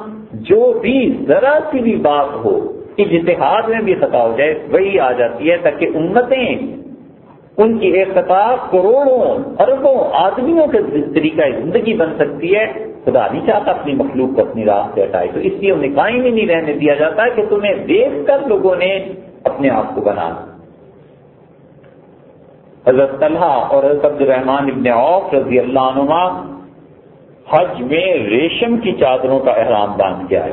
A: جو بھی ذرا سی بھی بات ہو، اجتہاد میں بھی خطا ہو جائے، وہی آ جاتی ہے تاکہ امتیں ان کی ایک خطا کروڑوں اربوں آدمیوں کے طریقہ زندگی بن سکتی ہے۔ خدا نہیں چاہتا اپنی مخلوق کو اپنی راہ سے ہٹائے۔ تو اس لیے انہیں قائم ہی نہیں رہنے دیا جاتا کہ تمہیں دیکھ کر لوگوں نے اپنے آپ کو بنانا حضرت طلحہ اور حضرت عبد الرحمان ابن عوف رضی اللہ عنہ حج میں ریشم کی چادروں کا احرام باندھ کیا ہے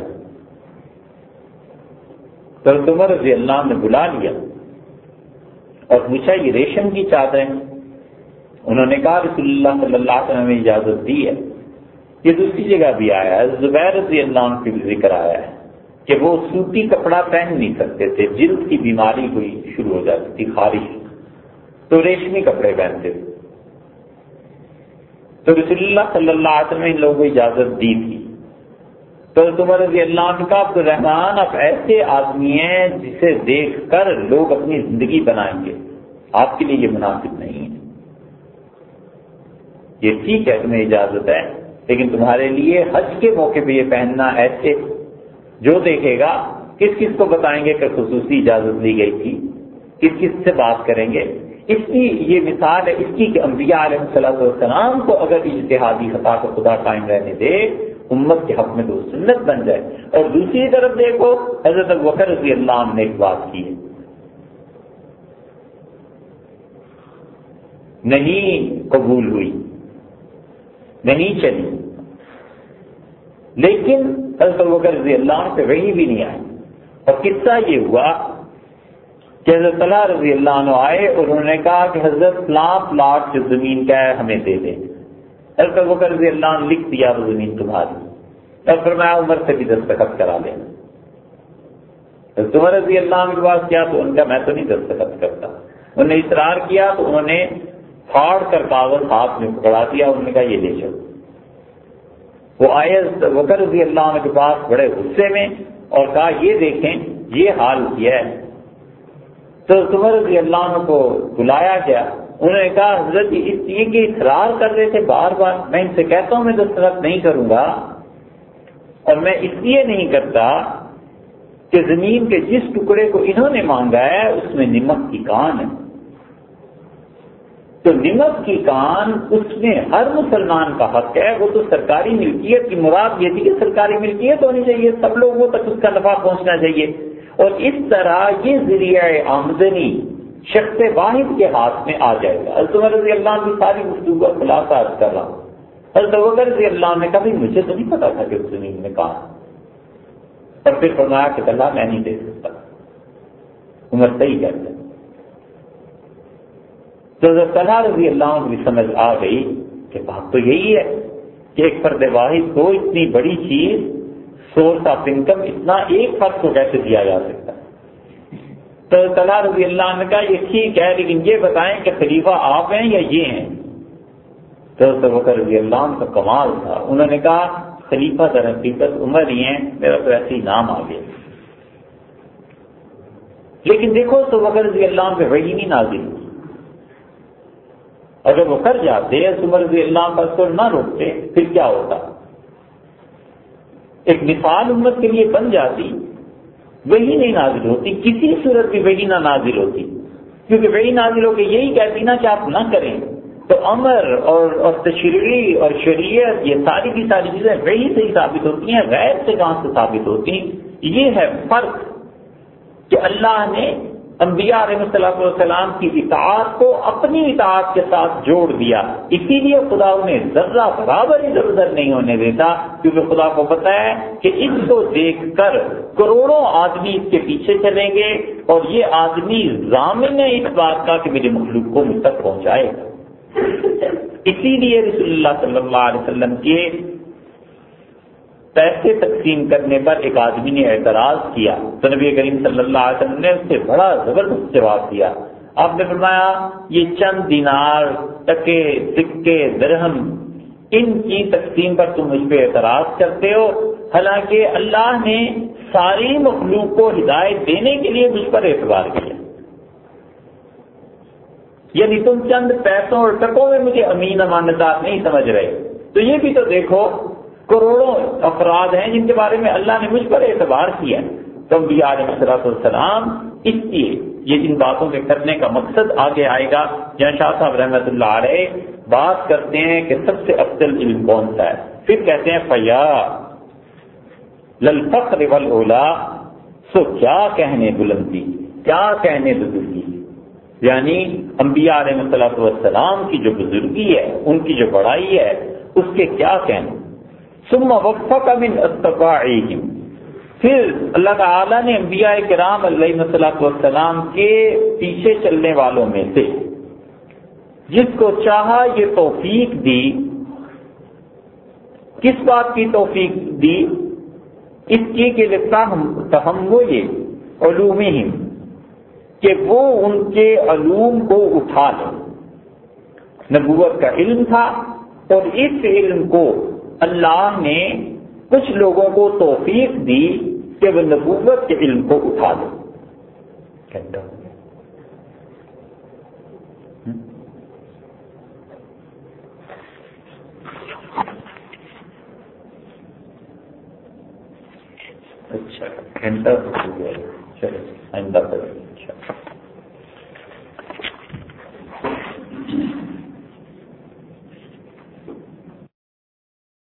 A: حضرت عمر رضی اللہ عنہ نے بلا لیا۔ اور پوچھا، یہ ریشم کی چادریں؟ انہوں نے کہا، رسول اللہ صلی اللہ علیہ وسلم نے اجازت دی ہے۔ یہ دوسری جگہ بھی آیا ہے، زبیر رضی اللہ عنہ کی بھی ذکر آیا ہے کہ وہ سوتی کپڑا پہن نہیں سکتے تھے، جلد کی بیماری ہوئی، شروع ہو جاتی تھی، خارش۔ تو ریشمی کپڑے پہنتے۔ تھے تو رسول اللہ صلی اللہ علیہ وسلم نے ان لوگوں کو اجازت دی تھی۔ تو تمہر رضی اللہ عنہ کا عبد الرحمان اب ایسے آدمی ہیں جسے دیکھ کر لوگ اپنی زندگی بنائیں گے۔ آپ کے لیے یہ مناسب نہیں ہے۔ یہ ٹھیک ہے، تمہیں اجازت ہے، لیکن تمہارے لیے حج کے موقع پہ یہ پہننا ایسے جو دیکھے گا، کس کس کو بتائیں گے کہ خصوصی اجازت دی گئی تھی؟ کس کس سے بات کریں گے؟ اس کی یہ مثال ہے، اس کی کہ انبیاء علیہ صلاح والسلام کو اگر اجتہادی خطا کو خدا قائم رہنے دے امت کے حق میں تو سنت بن جائے۔ اور دوسری طرف دیکھو، حضرت وکر رضی اللہ عنہ نے ایک بات کی ہے۔ نہیں قبول ہوئی، نہیں چلی۔ لیکن حضرت وکر رضی اللہ عنہ پہ وہی بھی نہیں آئی۔ اور قصہ یہ ہوا کہ حضرت اللہ رضی اللہ عنہ آئے اور انہوں نے کہا کہ حضرت فلاں پلاٹ جو زمین کا ہے، ہمیں دے دیں۔ حضرت بکر رضی اللہ عنہ لکھ دیا، وہ زمین تمہاری۔ اور پھر میں عمر سے بھی دستخط کرا لیں عمر رضی اللہ عنہ کے پاس کیا تو ان کا میں تو نہیں دستخط کرتا۔ انہوں نے اصرار کیا تو انہوں نے پھاڑ کر کاغذ ہاتھ میں پکڑا دیا، انہوں نے کہا یہ لے چلو۔ وہ آئے وکر رضی اللہ عنہ کے پاس بڑے غصے میں اور کہا، یہ دیکھیں، یہ حال کیا ہے۔ تو عمر رضی اللہ عنہ کو بلایا گیا۔ انہوں نے کہا، حضرت اس لیے کہ اصرار کر رہے تھے بار بار، میں ان سے کہتا ہوں، میں دستخط نہیں کروں گا۔ اور میں اس لیے نہیں کرتا کہ زمین کے جس ٹکڑے کو انہوں نے مانگا ہے، اس میں نمک کی کان ہے۔ تو نمک کی کان اس میں ہر مسلمان کا حق ہے، وہ تو سرکاری ملکیت کی مراد یہ تھی کہ سرکاری ملکیت ہونی چاہیے، سب لوگوں تک اس کا نفع پہنچنا چاہیے۔ اور اس طرح یہ ذریعہ آمدنی شخص واحد کے ہاتھ میں آ جائے گا۔ رضی اللہ کی ساری گفتگو کا خلاصہ کر رہا ہوں۔ رضی اللہ نے کبھی مجھے تو نہیں پتا تھا کہ اس زمین میں کہا اور پھر فرمایا کہ اللہ میں نہیں دے سکتا۔ عمر صحیح کہتے تو صلاح رضی اللہ عنہ سمجھ آ گئی کہ بات تو یہی ہے کہ ایک فرد واحد کو اتنی بڑی چیز، سورس آف انکم، اتنا ایک فرد کو کیسے دیا جا سکتا تو طلحہ رضی اللہ عنہ کا یہ ٹھیک ہے، لیکن یہ بتائیں کہ خلیفہ آپ ہیں یا یہ ہیں؟ تو بکر رضی اللہ عنہ کا کمال تھا۔ انہوں نے کہا، خلیفہ در حقیقت عمر ہی ہیں، میرا تو ایسے ہی نام آ گیا۔ لیکن دیکھو تو بکر رضی اللہ عنہ پہ وہی نہیں نازل اگر وہ کر جاتے عمر رضی اللہ عنہ پر نہ روکتے، پھر کیا ہوتا؟ ایک مثال امت کے لیے بن جاتی، وہی نہیں نازل ہوتی، کسی صورت بھی وہی نہ نازل ہوتی۔ کیونکہ وہی نازل ہو کے یہی کہتی نا کہ آپ نہ کریں۔ تو امر اور اور تشریح اور شریعت یہ ساری کی ساری چیزیں وہی سے ہی ثابت ہوتی ہیں، غیر سے کہاں سے ثابت ہوتی ہیں؟ یہ ہے فرق کہ اللہ نے انبیاء علیہ صلاح والسلام کی اطاعت کو اپنی اطاعت کے ساتھ جوڑ دیا۔ اسی لیے خدا انہیں ذرہ برابر ادھر ادھر نہیں ہونے دیتا، کیونکہ خدا کو پتا ہے کہ اس کو دیکھ کر کروڑوں آدمی اس کے پیچھے چلیں گے اور یہ آدمی ضامن ہے اس بات کا کہ میرے مخلوق کو مجھ تک پہنچائے گا۔ اسی لیے رسول اللہ صلی اللہ علیہ وسلم کے پیسے تقسیم کرنے پر ایک آدمی نے اعتراض کیا۔ تو نبی کریم صلی اللہ علیہ وسلم نے اس سے بڑا زبردست جواب دیا۔ آپ نے فرمایا، یہ چند دینار، ٹکے، سکے، درہم، ان کی تقسیم پر تم مجھ پہ اعتراض کرتے ہو۔ حالانکہ اللہ نے ساری مخلوق کو ہدایت دینے کے لیے مجھ پر اعتبار کیا۔ یعنی تم چند پیسوں اور ٹکوں میں مجھے امین امانتدار نہیں سمجھ رہے۔ تو یہ بھی تو دیکھو، کروڑوں افراد ہیں جن کے بارے میں اللہ نے مجھ پر اعتبار کیا۔ تو بھی علیہ صلاح السلام اس لیے یہ ان باتوں کے کرنے کا مقصد آگے آئے گا۔ جہاں شاہ صاحب رحمۃ اللہ علیہ بات کرتے ہیں کہ سب سے افضل علم کون سا ہے۔ پھر کہتے ہیں، فیا للفقر والا سو کیا کہنے بلندی، کیا کہنے بزرگی؟ یعنی انبیاء علیہ صلاح والسلام کی جو بزرگی ہے، ان کی جو بڑائی ہے، اس کے کیا کہنے؟ ثم وفق من پھر اللہ تعالیٰ نے انبیاء کرام علیہ صلاح والسلام کے پیچھے چلنے والوں میں سے جس کو چاہا یہ توفیق دی۔ کس بات کی توفیق دی؟ اس کی کہ تہم یہ علوم کہ وہ ان کے علوم کو اٹھا لیں نبوت کا علم تھا اور اس علم کو اللہ نے کچھ لوگوں کو توفیق دی کہ وہ نبوت کے علم کو اٹھا دیں اچھا گھنٹہ ہو گیا۔ چلو، آئندہ Thank you.